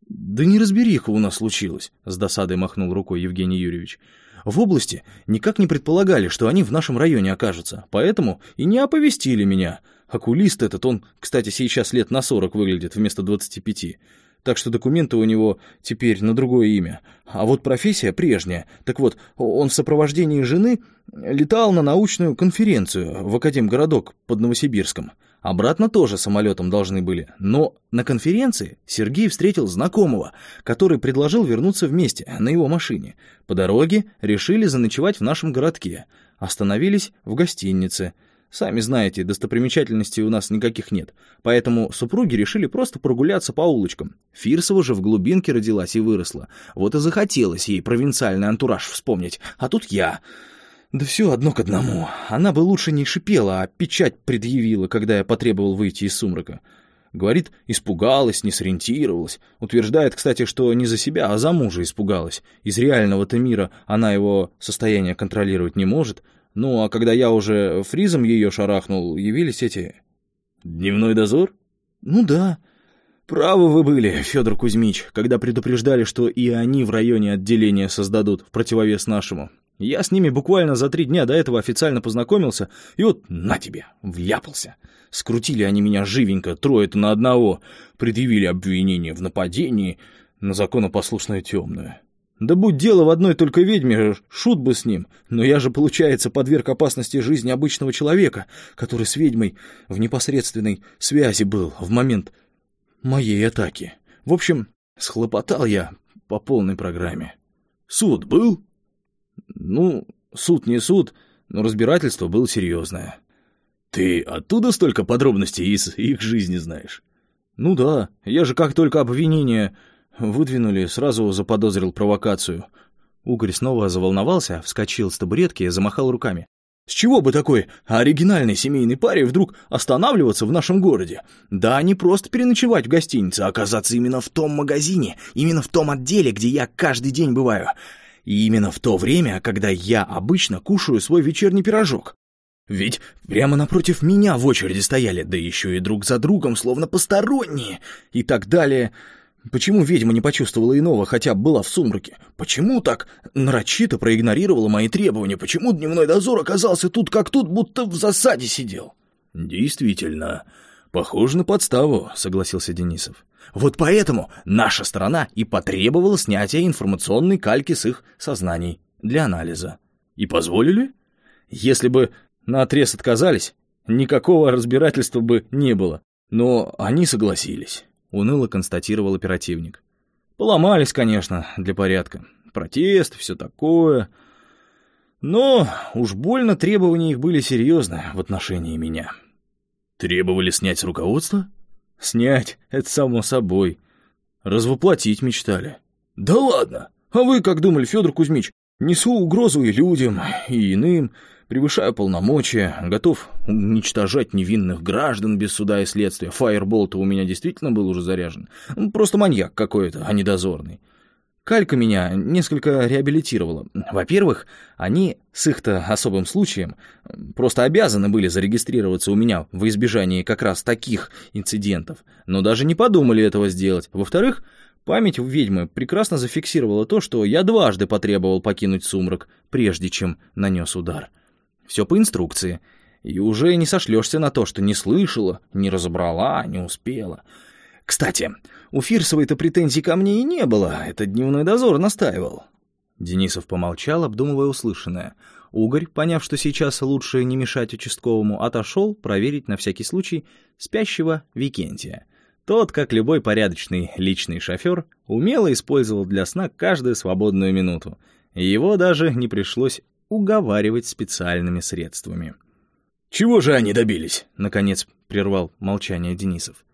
«Да не разбериха у нас случилось», — с досадой махнул рукой Евгений Юрьевич. «В области никак не предполагали, что они в нашем районе окажутся, поэтому и не оповестили меня. Окулист этот, он, кстати, сейчас лет на сорок выглядит вместо двадцати пяти так что документы у него теперь на другое имя. А вот профессия прежняя. Так вот, он в сопровождении жены летал на научную конференцию в Академгородок под Новосибирском. Обратно тоже самолетом должны были. Но на конференции Сергей встретил знакомого, который предложил вернуться вместе на его машине. По дороге решили заночевать в нашем городке. Остановились в гостинице – Сами знаете, достопримечательностей у нас никаких нет, поэтому супруги решили просто прогуляться по улочкам. Фирсова же в глубинке родилась и выросла. Вот и захотелось ей провинциальный антураж вспомнить, а тут я. Да все одно к одному. Она бы лучше не шипела, а печать предъявила, когда я потребовал выйти из сумрака. Говорит, испугалась, не сориентировалась. Утверждает, кстати, что не за себя, а за мужа испугалась. Из реального-то мира она его состояние контролировать не может, ну, а когда я уже фризом ее шарахнул, явились эти... Дневной дозор? Ну да. Правы вы были, Федор Кузьмич, когда предупреждали, что и они в районе отделения создадут в противовес нашему. Я с ними буквально за три дня до этого официально познакомился, и вот на тебе, вляпался. Скрутили они меня живенько, трое-то на одного, предъявили обвинение в нападении на законопослушную темную. Да будь дело в одной только ведьме, шут бы с ним. Но я же, получается, подверг опасности жизни обычного человека, который с ведьмой в непосредственной связи был в момент моей атаки. В общем, схлопотал я по полной программе. Суд был? Ну, суд не суд, но разбирательство было серьезное. Ты оттуда столько подробностей из их жизни знаешь? Ну да, я же как только обвинение Выдвинули, сразу заподозрил провокацию. Угорь снова заволновался, вскочил с табуретки и замахал руками. С чего бы такой оригинальной семейной паре вдруг останавливаться в нашем городе? Да не просто переночевать в гостинице, а оказаться именно в том магазине, именно в том отделе, где я каждый день бываю. И именно в то время, когда я обычно кушаю свой вечерний пирожок. Ведь прямо напротив меня в очереди стояли, да еще и друг за другом, словно посторонние, и так далее... Почему ведьма не почувствовала иного, хотя была в сумраке? Почему так нарочито проигнорировала мои требования? Почему дневной дозор оказался тут как тут, будто в засаде сидел? Действительно, похоже на подставу, согласился Денисов. Вот поэтому наша сторона и потребовала снятия информационной кальки с их сознаний для анализа. И позволили? Если бы наотрез отказались, никакого разбирательства бы не было. Но они согласились уныло констатировал оперативник. Поломались, конечно, для порядка. Протест, все такое. Но уж больно требования их были серьезны в отношении меня. Требовали снять руководство? Снять, это само собой. Развоплотить мечтали. Да ладно! А вы как думали, Федор Кузьмич? Несу угрозу и людям, и иным, Превышаю полномочия, готов уничтожать невинных граждан без суда и следствия. Фаербол-то у меня действительно был уже заряжен. Просто маньяк какой-то, а не дозорный. Калька меня несколько реабилитировала. Во-первых, они с их-то особым случаем просто обязаны были зарегистрироваться у меня во избежании как раз таких инцидентов, но даже не подумали этого сделать. Во-вторых, память ведьмы прекрасно зафиксировала то, что я дважды потребовал покинуть сумрак, прежде чем нанес удар. Все по инструкции. И уже не сошлешься на то, что не слышала, не разобрала, не успела. Кстати, у Фирсовой-то претензий ко мне и не было, это дневной дозор настаивал. Денисов помолчал, обдумывая услышанное. Угорь, поняв, что сейчас лучше не мешать участковому, отошел проверить на всякий случай спящего Викентия. Тот, как любой порядочный личный шофер, умело использовал для сна каждую свободную минуту. Его даже не пришлось уговаривать специальными средствами. «Чего же они добились?» — наконец прервал молчание Денисов.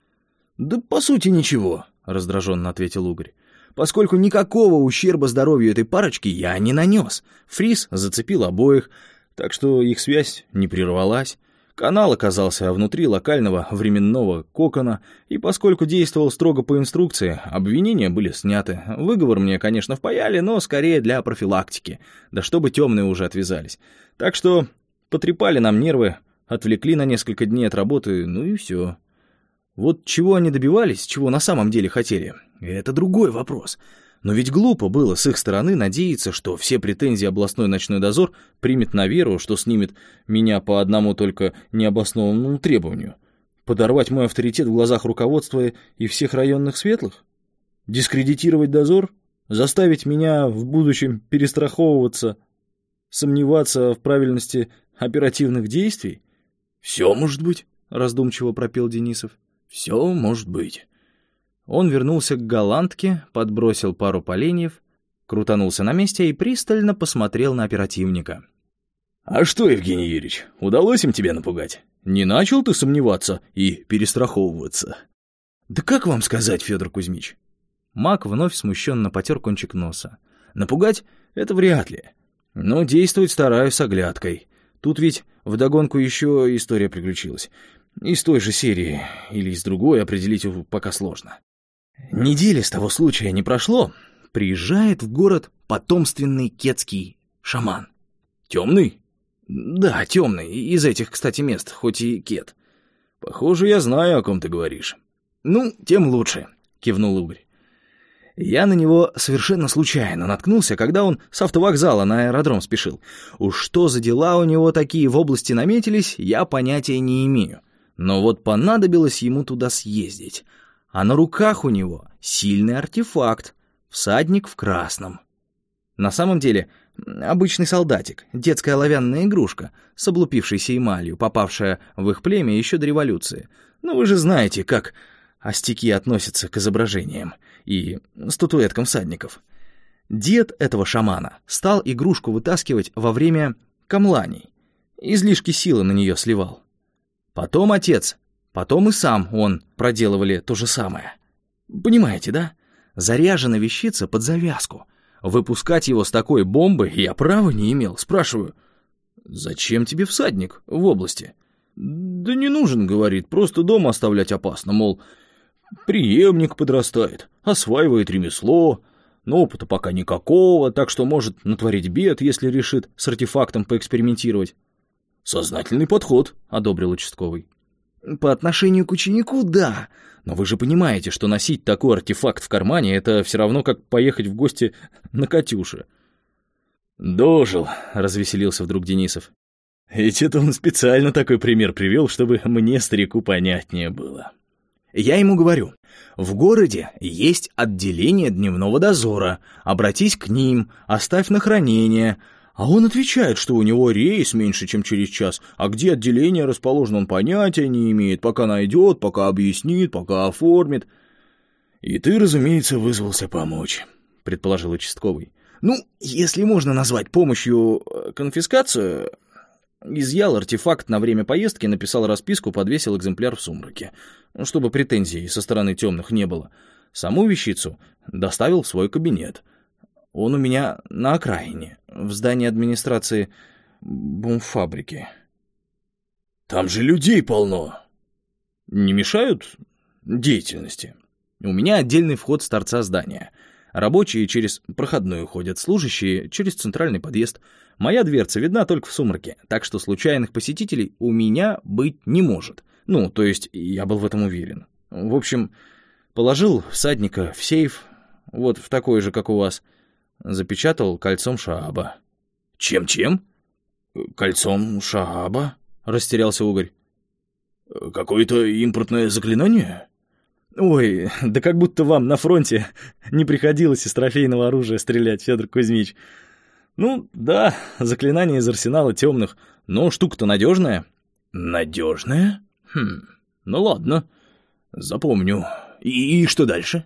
«Да по сути ничего», — раздраженно ответил Угорь. «Поскольку никакого ущерба здоровью этой парочки я не нанес. Фрис зацепил обоих, так что их связь не прервалась. Канал оказался внутри локального временного кокона, и поскольку действовал строго по инструкции, обвинения были сняты. Выговор мне, конечно, впаяли, но скорее для профилактики, да чтобы темные уже отвязались. Так что потрепали нам нервы, отвлекли на несколько дней от работы, ну и все. Вот чего они добивались, чего на самом деле хотели, это другой вопрос — но ведь глупо было с их стороны надеяться, что все претензии областной ночной дозор примет на веру, что снимет меня по одному только необоснованному требованию. Подорвать мой авторитет в глазах руководства и всех районных светлых? Дискредитировать дозор? Заставить меня в будущем перестраховываться, сомневаться в правильности оперативных действий? «Все может быть», — раздумчиво пропел Денисов. «Все может быть». Он вернулся к голландке, подбросил пару поленьев, крутанулся на месте и пристально посмотрел на оперативника. «А что, Евгений Юрьевич, удалось им тебя напугать? Не начал ты сомневаться и перестраховываться?» «Да как вам сказать, Федор Кузьмич?» Мак вновь смущенно потер кончик носа. «Напугать — это вряд ли. Но действовать стараюсь с оглядкой. Тут ведь вдогонку еще история приключилась. Из той же серии или из другой определить пока сложно. Недели с того случая не прошло. Приезжает в город потомственный кетский шаман. Темный? Да, темный. Из этих, кстати, мест, хоть и кет. Похоже, я знаю, о ком ты говоришь. Ну, тем лучше, кивнул Угорь. Я на него совершенно случайно наткнулся, когда он с автовокзала на аэродром спешил. Уж что за дела у него такие в области наметились, я понятия не имею. Но вот понадобилось ему туда съездить а на руках у него сильный артефакт, всадник в красном. На самом деле, обычный солдатик, детская оловянная игрушка с облупившейся эмалью, попавшая в их племя еще до революции. Ну вы же знаете, как остяки относятся к изображениям и статуэткам всадников. Дед этого шамана стал игрушку вытаскивать во время камланий, излишки силы на нее сливал. Потом отец Потом и сам он проделывали то же самое. Понимаете, да? Заряжена вещица под завязку. Выпускать его с такой бомбы я права не имел. Спрашиваю, зачем тебе всадник в области? Да не нужен, говорит, просто дома оставлять опасно, мол, преемник подрастает, осваивает ремесло, но опыта пока никакого, так что может натворить бед, если решит с артефактом поэкспериментировать. «Сознательный подход», — одобрил участковый. По отношению к ученику — да, но вы же понимаете, что носить такой артефакт в кармане — это все равно, как поехать в гости на Катюше. «Дожил», — развеселился вдруг Денисов. «Ведь это он специально такой пример привел, чтобы мне, старику, понятнее было». Я ему говорю, в городе есть отделение дневного дозора, обратись к ним, оставь на хранение, а он отвечает, что у него рейс меньше, чем через час, а где отделение расположено, он понятия не имеет, пока найдет, пока объяснит, пока оформит. И ты, разумеется, вызвался помочь, предположил участковый. Ну, если можно назвать помощью э, конфискацию, изъял артефакт на время поездки, написал расписку, подвесил экземпляр в сумраке, чтобы претензий со стороны темных не было. Саму вещицу доставил в свой кабинет — он у меня на окраине, в здании администрации бомфабрики. Там же людей полно. Не мешают деятельности. У меня отдельный вход с торца здания. Рабочие через проходную ходят, служащие через центральный подъезд. Моя дверца видна только в сумраке, так что случайных посетителей у меня быть не может. Ну, то есть я был в этом уверен. В общем, положил всадника в сейф, вот в такой же, как у вас, — Запечатал кольцом Шааба. «Чем-чем?» «Кольцом Шааба?» — растерялся Угорь. «Какое-то импортное заклинание?» «Ой, да как будто вам на фронте не приходилось из трофейного оружия стрелять, Федор Кузьмич. Ну, да, заклинание из арсенала темных, но штука-то надежная». «Надежная? Хм, ну ладно, запомню. И, и что дальше?»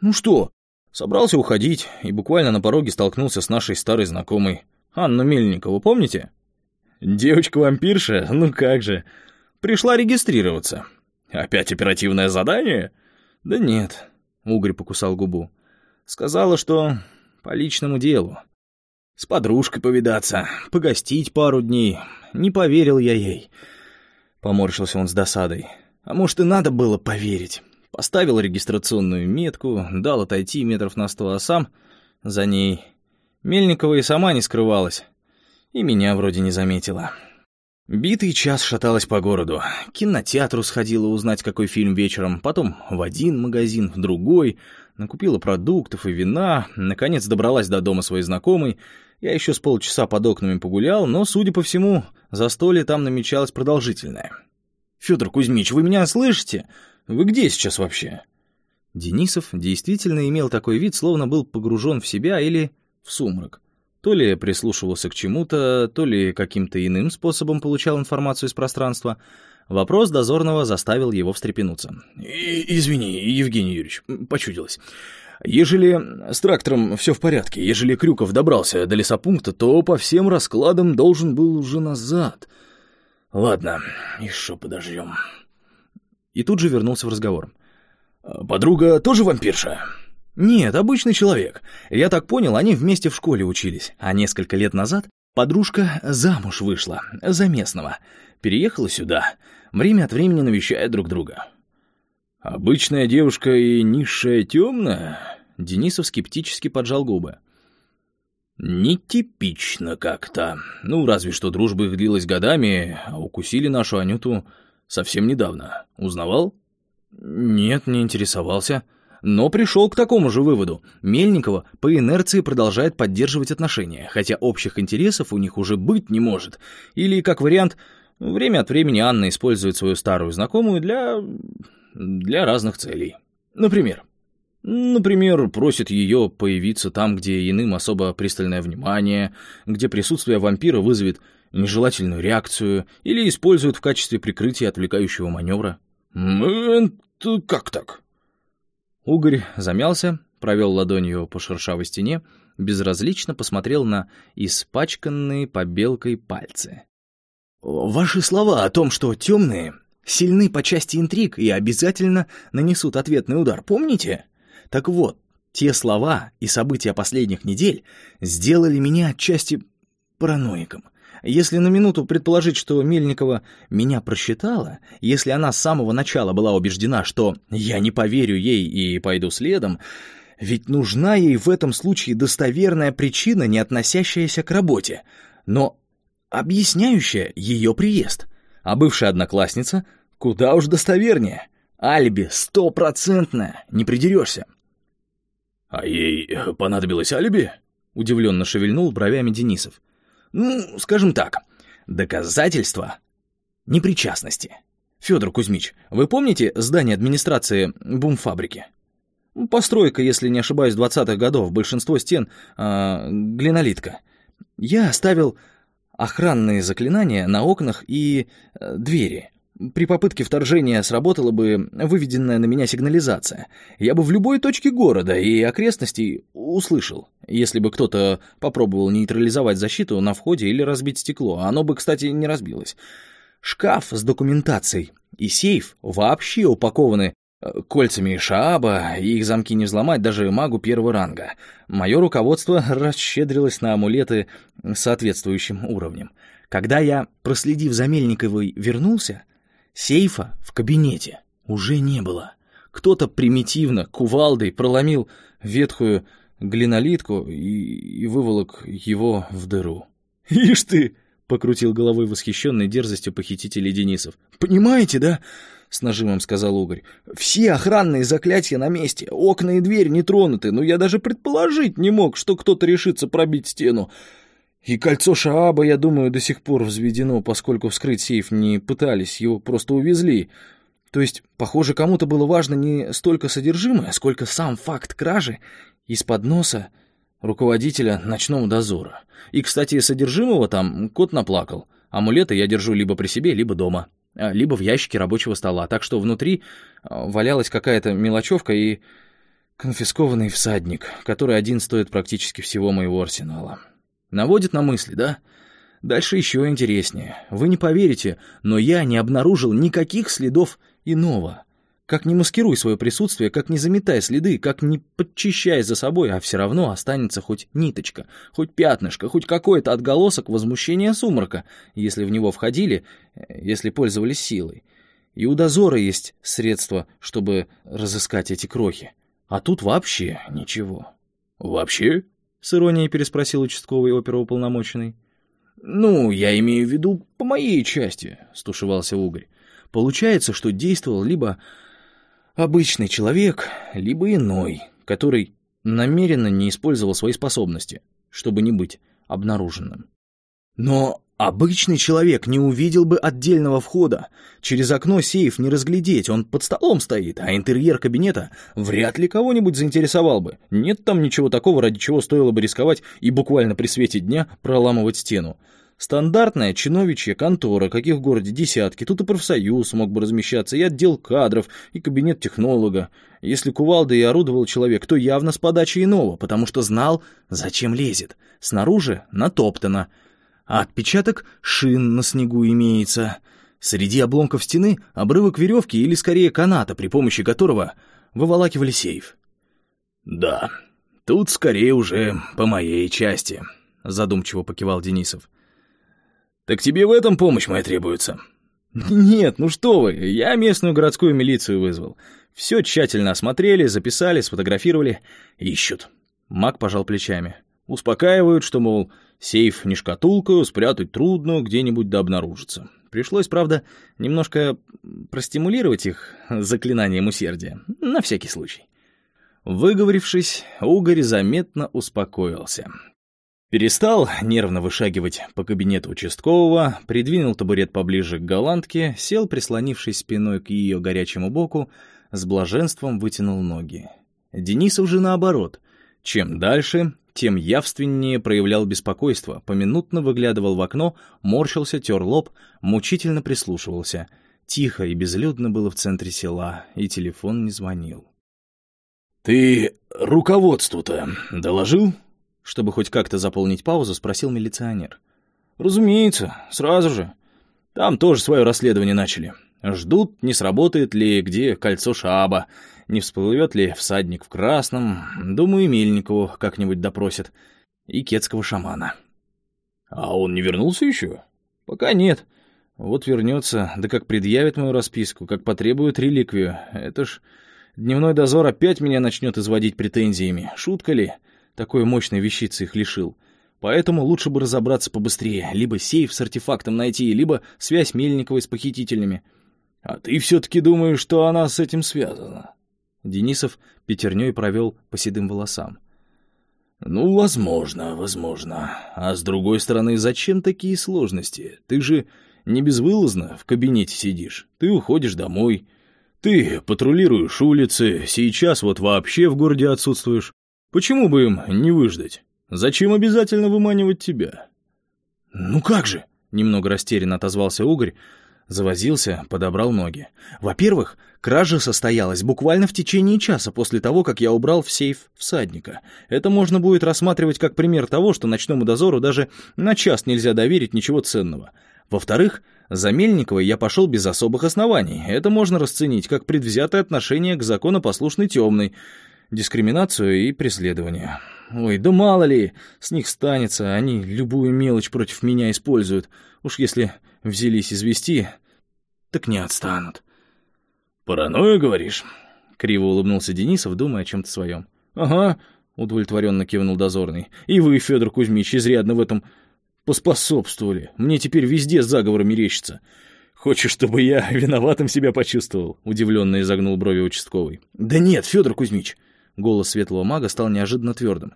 «Ну что, Собрался уходить и буквально на пороге столкнулся с нашей старой знакомой. Анну Мельникову, помните? Девочка-вампирша? Ну как же. Пришла регистрироваться. Опять оперативное задание? Да нет. Угорь покусал губу. Сказала, что по личному делу. С подружкой повидаться, погостить пару дней. Не поверил я ей. Поморщился он с досадой. А может, и надо было поверить. Поставил регистрационную метку, дал отойти метров на сто, а сам за ней. Мельникова и сама не скрывалась. И меня вроде не заметила. Битый час шаталась по городу. К кинотеатру сходила узнать, какой фильм вечером, потом в один магазин, в другой, накупила продуктов и вина, наконец добралась до дома своей знакомой. Я еще с полчаса под окнами погулял, но, судя по всему, застолье там намечалось продолжительное. «Федор Кузьмич, вы меня слышите? Вы где сейчас вообще?» Денисов действительно имел такой вид, словно был погружен в себя или в сумрак. То ли прислушивался к чему-то, то ли каким-то иным способом получал информацию из пространства. Вопрос дозорного заставил его встрепенуться. «Извини, Евгений Юрьевич, почудилось. Ежели с трактором все в порядке, ежели Крюков добрался до лесопункта, то по всем раскладам должен был уже назад. Ладно, еще подождем». И тут же вернулся в разговор. «Подруга тоже вампирша?» «Нет, обычный человек. Я так понял, они вместе в школе учились, а несколько лет назад подружка замуж вышла, за местного. Переехала сюда, время от времени навещает друг друга». «Обычная девушка и низшая темная?» Денисов скептически поджал губы. «Нетипично как-то. Ну, разве что дружба их длилась годами, а укусили нашу Анюту совсем недавно. Узнавал?» «Нет, не интересовался» но пришел к такому же выводу. Мельникова по инерции продолжает поддерживать отношения, хотя общих интересов у них уже быть не может. Или, как вариант, время от времени Анна использует свою старую знакомую для... для разных целей. Например, Например, просит ее появиться там, где иным особо пристальное внимание, где присутствие вампира вызовет нежелательную реакцию или использует в качестве прикрытия отвлекающего маневра. «Это как так?» Угорь замялся, провел ладонью по шершавой стене, безразлично посмотрел на испачканные побелкой пальцы. «Ваши слова о том, что темные сильны по части интриг и обязательно нанесут ответный удар, помните? Так вот, те слова и события последних недель сделали меня отчасти параноиком. Если на минуту предположить, что Мельникова меня просчитала, если она с самого начала была убеждена, что я не поверю ей и пойду следом, ведь нужна ей в этом случае достоверная причина, не относящаяся к работе, но объясняющая ее приезд. А бывшая одноклассница куда уж достовернее. Алиби стопроцентное, не придерешься. «А ей понадобилось алиби?» — удивленно шевельнул бровями Денисов. Ну, скажем так, доказательства непричастности. Федор Кузьмич, вы помните здание администрации бумфабрики? Постройка, если не ошибаюсь, 20-х годов, большинство стен э, глинолитка. Я оставил охранные заклинания на окнах и э, двери. При попытке вторжения сработала бы выведенная на меня сигнализация. Я бы в любой точке города и окрестностей услышал, если бы кто-то попробовал нейтрализовать защиту на входе или разбить стекло. Оно бы, кстати, не разбилось. Шкаф с документацией и сейф вообще упакованы э, кольцами Шааба, и их замки не взломать даже магу первого ранга. Мое руководство расщедрилось на амулеты соответствующим уровнем. Когда я, проследив за Мельниковой, вернулся, Сейфа в кабинете уже не было. Кто-то примитивно, кувалдой, проломил ветхую глинолитку и, и выволок его в дыру. «Ишь ты!» — покрутил головой восхищенной дерзостью похитителей Денисов. «Понимаете, да?» — с нажимом сказал Угорь. «Все охранные заклятия на месте, окна и дверь не тронуты, но я даже предположить не мог, что кто-то решится пробить стену. И кольцо Шааба, я думаю, до сих пор взведено, поскольку вскрыть сейф не пытались, его просто увезли. То есть, похоже, кому-то было важно не столько содержимое, сколько сам факт кражи из-под носа руководителя ночного дозора. И, кстати, содержимого там кот наплакал. Амулеты я держу либо при себе, либо дома, а, либо в ящике рабочего стола, так что внутри а, валялась какая-то мелочевка и конфискованный всадник, который один стоит практически всего моего арсенала. Наводит на мысли, да? Дальше еще интереснее. Вы не поверите, но я не обнаружил никаких следов иного. Как не маскируй свое присутствие, как не заметай следы, как не подчищай за собой, а все равно останется хоть ниточка, хоть пятнышко, хоть какой-то отголосок возмущения сумрака, если в него входили, э, если пользовались силой. И у дозора есть средства, чтобы разыскать эти крохи. А тут вообще ничего. «Вообще?» — с иронией переспросил участковый оперуполномоченный. «Ну, я имею в виду по моей части», — стушевался Угорь. «Получается, что действовал либо обычный человек, либо иной, который намеренно не использовал свои способности, чтобы не быть обнаруженным. Но обычный человек не увидел бы отдельного входа. Через окно сейф не разглядеть, он под столом стоит, а интерьер кабинета вряд ли кого-нибудь заинтересовал бы. Нет там ничего такого, ради чего стоило бы рисковать и буквально при свете дня проламывать стену. Стандартная чиновичья контора, каких в городе десятки, тут и профсоюз мог бы размещаться, и отдел кадров, и кабинет технолога. Если кувалда и орудовал человек, то явно с подачи иного, потому что знал, зачем лезет. Снаружи натоптано, а отпечаток шин на снегу имеется. Среди обломков стены обрывок веревки или скорее каната, при помощи которого выволакивали сейф. «Да, тут скорее уже по моей части», — задумчиво покивал Денисов. Так тебе в этом помощь моя требуется?» «Нет, ну что вы, я местную городскую милицию вызвал. Все тщательно осмотрели, записали, сфотографировали. Ищут». Мак пожал плечами. Успокаивают, что, мол, сейф не шкатулка, спрятать трудно, где-нибудь да обнаружится. Пришлось, правда, немножко простимулировать их заклинанием усердия, на всякий случай. Выговорившись, Угорь заметно успокоился. Перестал нервно вышагивать по кабинету участкового, придвинул табурет поближе к голландке, сел, прислонившись спиной к ее горячему боку, с блаженством вытянул ноги. Денисов же наоборот. Чем дальше, тем явственнее проявлял беспокойство, поминутно выглядывал в окно, морщился, тер лоб, мучительно прислушивался. Тихо и безлюдно было в центре села, и телефон не звонил. «Ты руководству-то доложил?» Чтобы хоть как-то заполнить паузу, спросил милиционер. «Разумеется, сразу же. Там тоже свое расследование начали. Ждут, не сработает ли где кольцо шаба, не всплывет ли всадник в красном. Думаю, Мельникову как-нибудь допросят. И кетского шамана». «А он не вернулся еще?» «Пока нет. Вот вернется, да как предъявит мою расписку, как потребует реликвию. Это ж дневной дозор опять меня начнет изводить претензиями. Шутка ли?» Такой мощной вещицы их лишил. Поэтому лучше бы разобраться побыстрее, либо сейф с артефактом найти, либо связь Мельниковой с похитителями. А ты все-таки думаешь, что она с этим связана? Денисов пятерней провел по седым волосам. «Ну, возможно, возможно. А с другой стороны, зачем такие сложности? Ты же не безвылазно в кабинете сидишь. Ты уходишь домой. Ты патрулируешь улицы, сейчас вот вообще в городе отсутствуешь. Почему бы им не выждать? Зачем обязательно выманивать тебя?» «Ну как же?» — немного растерянно отозвался Угорь, завозился, подобрал ноги. «Во-первых, кража состоялась буквально в течение часа после того, как я убрал в сейф всадника. Это можно будет рассматривать как пример того, что ночному дозору даже на час нельзя доверить ничего ценного. Во-вторых, за Мельниковой я пошел без особых оснований. Это можно расценить как предвзятое отношение к законопослушной темной, дискриминацию и преследование. Ой, да мало ли, с них станется, они любую мелочь против меня используют. Уж если взялись извести, так не отстанут. «Паранойя, говоришь?» — криво улыбнулся Денисов, думая о чем-то своем. «Ага», — удовлетворенно кивнул дозорный. «И вы, Федор Кузьмич, изрядно в этом поспособствовали. Мне теперь везде заговоры мерещится. «Хочешь, чтобы я виноватым себя почувствовал?» — удивленно изогнул брови участковый. «Да нет, Федор Кузьмич!» Голос светлого мага стал неожиданно твердым.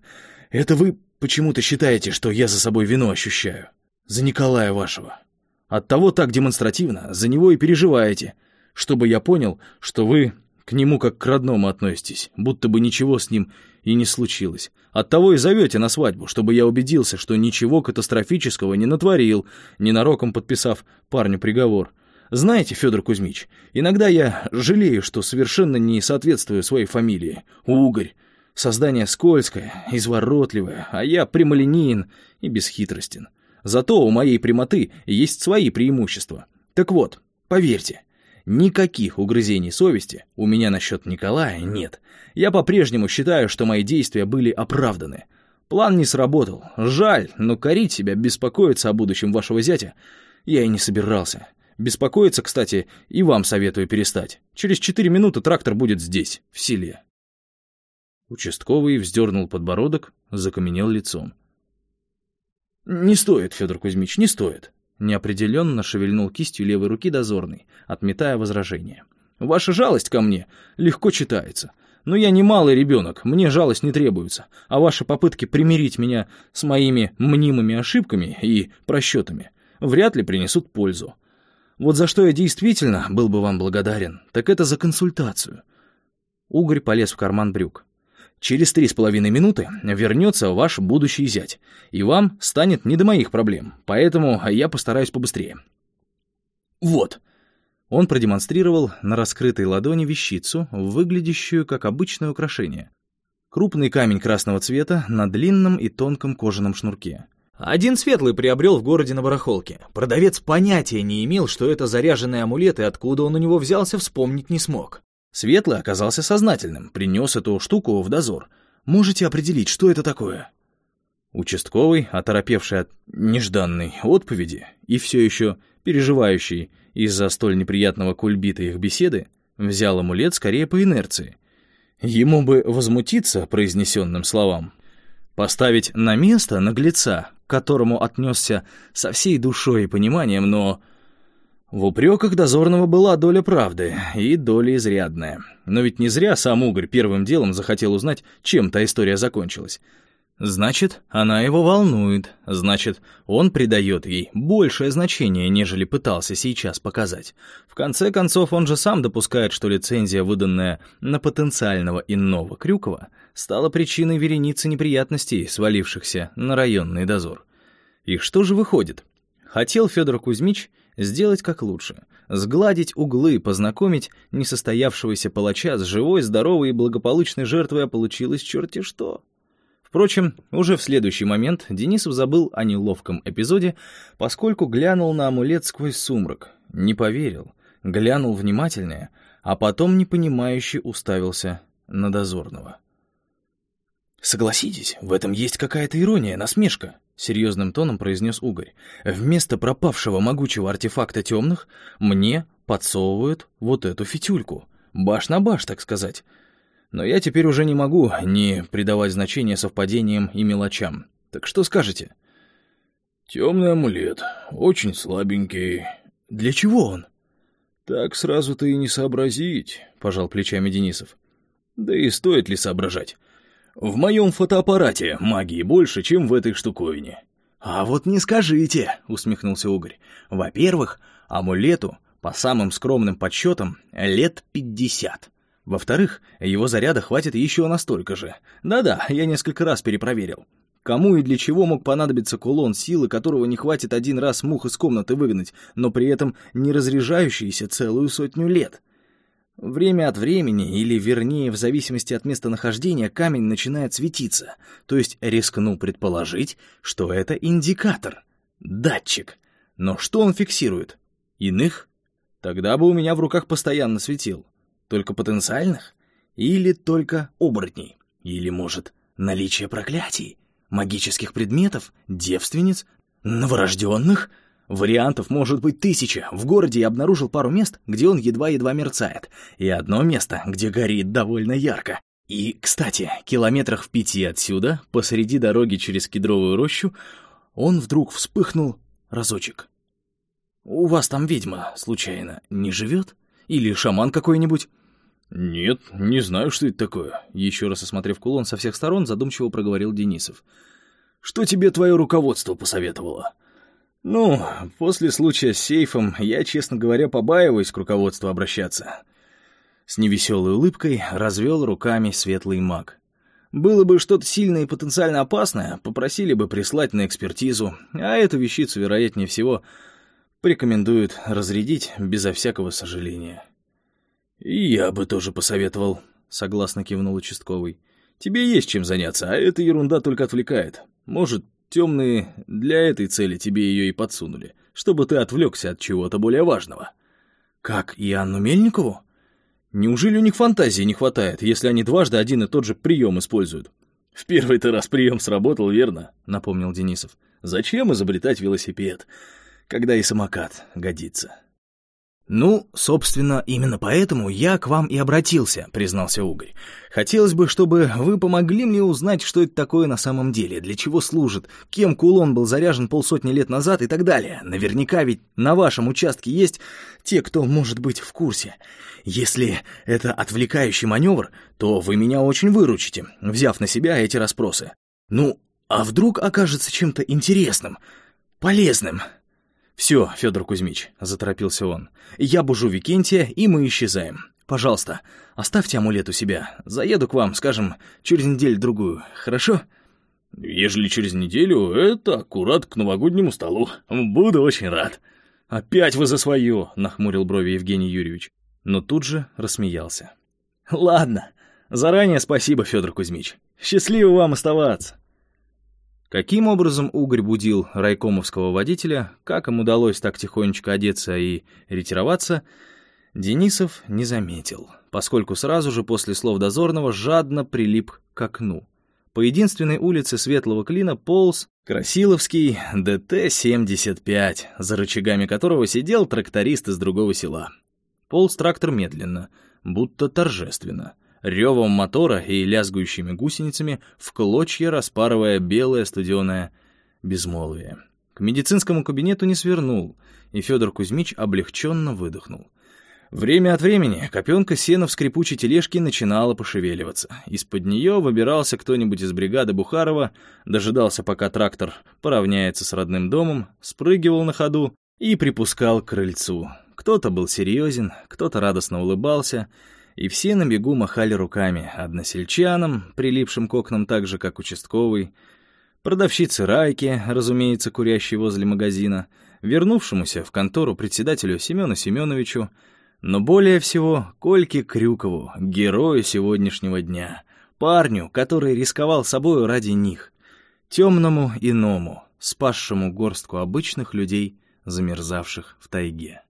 «Это вы почему-то считаете, что я за собой вину ощущаю? За Николая вашего. Оттого так демонстративно за него и переживаете, чтобы я понял, что вы к нему как к родному относитесь, будто бы ничего с ним и не случилось. Оттого и зовете на свадьбу, чтобы я убедился, что ничего катастрофического не натворил, ненароком подписав парню приговор. Знаете, Федор Кузьмич, иногда я жалею, что совершенно не соответствую своей фамилии. Угорь. Создание скользкое, изворотливое, а я прямолинеен и бесхитростен. Зато у моей прямоты есть свои преимущества. Так вот, поверьте, Никаких угрызений совести у меня насчет Николая нет. Я по-прежнему считаю, что мои действия были оправданы. План не сработал. Жаль, но корить себя, беспокоиться о будущем вашего зятя я и не собирался. Беспокоиться, кстати, и вам советую перестать. Через четыре минуты трактор будет здесь, в селе. Участковый вздернул подбородок, закаменел лицом. «Не стоит, Федор Кузьмич, не стоит. Неопределенно шевельнул кистью левой руки дозорный, отметая возражение. «Ваша жалость ко мне легко читается. Но я не малый ребенок, мне жалость не требуется, а ваши попытки примирить меня с моими мнимыми ошибками и просчетами вряд ли принесут пользу. Вот за что я действительно был бы вам благодарен, так это за консультацию». Угорь полез в карман брюк. Через три с половиной минуты вернется ваш будущий зять, и вам станет не до моих проблем, поэтому я постараюсь побыстрее. Вот. Он продемонстрировал на раскрытой ладони вещицу, выглядящую как обычное украшение. Крупный камень красного цвета на длинном и тонком кожаном шнурке. Один светлый приобрел в городе на барахолке. Продавец понятия не имел, что это заряженный амулет, и откуда он у него взялся, вспомнить не смог. Светлый оказался сознательным, принес эту штуку в дозор. Можете определить, что это такое?» Участковый, оторопевший от нежданной отповеди и все еще переживающий из-за столь неприятного кульбита их беседы, взял амулет скорее по инерции. Ему бы возмутиться произнесенным словам, поставить на место наглеца, к которому отнесся со всей душой и пониманием, но в упреках дозорного была доля правды, и доля изрядная. Но ведь не зря сам Угорь первым делом захотел узнать, чем та история закончилась. Значит, она его волнует, значит, он придает ей большее значение, нежели пытался сейчас показать. В конце концов, он же сам допускает, что лицензия, выданная на потенциального иного Крюкова, стала причиной вереницы неприятностей, свалившихся на районный дозор. И что же выходит? Хотел Федор Кузьмич сделать как лучше, сгладить углы, познакомить несостоявшегося палача с живой, здоровой и благополучной жертвой, а получилось черти что. Впрочем, уже в следующий момент Денисов забыл о неловком эпизоде, поскольку глянул на амулет сквозь сумрак, не поверил, глянул внимательнее, а потом непонимающе уставился на дозорного. «Согласитесь, в этом есть какая-то ирония, насмешка», — серьезным тоном произнес Угорь. «Вместо пропавшего могучего артефакта темных мне подсовывают вот эту фитюльку. Баш на баш, так сказать. Но я теперь уже не могу не придавать значения совпадениям и мелочам. Так что скажете?» «Темный амулет, очень слабенький». «Для чего он?» «Так сразу-то и не сообразить», — пожал плечами Денисов. «Да и стоит ли соображать?» В моем фотоаппарате магии больше, чем в этой штуковине». «А вот не скажите», — усмехнулся Угорь. «Во-первых, амулету, по самым скромным подсчетам, лет пятьдесят. Во-вторых, его заряда хватит еще настолько же. Да-да, я несколько раз перепроверил. Кому и для чего мог понадобиться кулон, силы которого не хватит один раз мух из комнаты выгнать, но при этом не разряжающийся целую сотню лет?» Время от времени, или вернее, в зависимости от местонахождения, камень начинает светиться, то есть рискну предположить, что это индикатор, датчик. Но что он фиксирует? Иных? Тогда бы у меня в руках постоянно светил. Только потенциальных? Или только оборотней? Или, может, наличие проклятий? Магических предметов? Девственниц? Новорожденных? Вариантов может быть тысяча. В городе я обнаружил пару мест, где он едва-едва мерцает, и одно место, где горит довольно ярко. И, кстати, километрах в пяти отсюда, посреди дороги через кедровую рощу, он вдруг вспыхнул разочек. «У вас там ведьма, случайно, не живет? Или шаман какой-нибудь?» «Нет, не знаю, что это такое», — еще раз осмотрев кулон со всех сторон, задумчиво проговорил Денисов. «Что тебе твое руководство посоветовало?» Ну, после случая с сейфом я, честно говоря, побаиваюсь к руководству обращаться. С невеселой улыбкой развел руками светлый маг. Было бы что-то сильное и потенциально опасное, попросили бы прислать на экспертизу, а эту вещицу, вероятнее всего, порекомендуют разрядить безо всякого сожаления. «И я бы тоже посоветовал», — согласно кивнул участковый. «Тебе есть чем заняться, а эта ерунда только отвлекает. Может, Темные для этой цели тебе ее и подсунули, чтобы ты отвлекся от чего-то более важного. Как, и Анну Мельникову? Неужели у них фантазии не хватает, если они дважды один и тот же прием используют? В первый-то раз прием сработал, верно? Напомнил Денисов. Зачем изобретать велосипед, когда и самокат годится? «Ну, собственно, именно поэтому я к вам и обратился», — признался Угорь. «Хотелось бы, чтобы вы помогли мне узнать, что это такое на самом деле, для чего служит, кем кулон был заряжен полсотни лет назад и так далее. Наверняка ведь на вашем участке есть те, кто может быть в курсе. Если это отвлекающий маневр, то вы меня очень выручите, взяв на себя эти расспросы. Ну, а вдруг окажется чем-то интересным, полезным?» «Все, Федор Кузьмич», — заторопился он, — «я бужу Викентия, и мы исчезаем. Пожалуйста, оставьте амулет у себя. Заеду к вам, скажем, через неделю-другую, хорошо?» «Ежели через неделю, это аккурат к новогоднему столу. Буду очень рад». «Опять вы за свое!» — нахмурил брови Евгений Юрьевич, но тут же рассмеялся. «Ладно, заранее спасибо, Федор Кузьмич. Счастливо вам оставаться». Каким образом Угорь будил райкомовского водителя, как им удалось так тихонечко одеться и ретироваться, Денисов не заметил, поскольку сразу же после слов дозорного жадно прилип к окну. По единственной улице Светлого Клина полз Красиловский ДТ-75, за рычагами которого сидел тракторист из другого села. Полз трактор медленно, будто торжественно — ревом мотора и лязгующими гусеницами, в клочья распарывая белое студеное безмолвие. К медицинскому кабинету не свернул, и Федор Кузьмич облегченно выдохнул. Время от времени копенка сена в скрипучей тележке начинала пошевеливаться. Из-под нее выбирался кто-нибудь из бригады Бухарова, дожидался, пока трактор поравняется с родным домом, спрыгивал на ходу и припускал к крыльцу. Кто-то был серьезен, кто-то радостно улыбался — и все на бегу махали руками, односельчанам, прилипшим к окнам так же, как участковый, продавщице Райке, разумеется, курящей возле магазина, вернувшемуся в контору председателю Семену Семеновичу, но более всего Кольке Крюкову, герою сегодняшнего дня, парню, который рисковал собою ради них, темному иному, спасшему горстку обычных людей, замерзавших в тайге.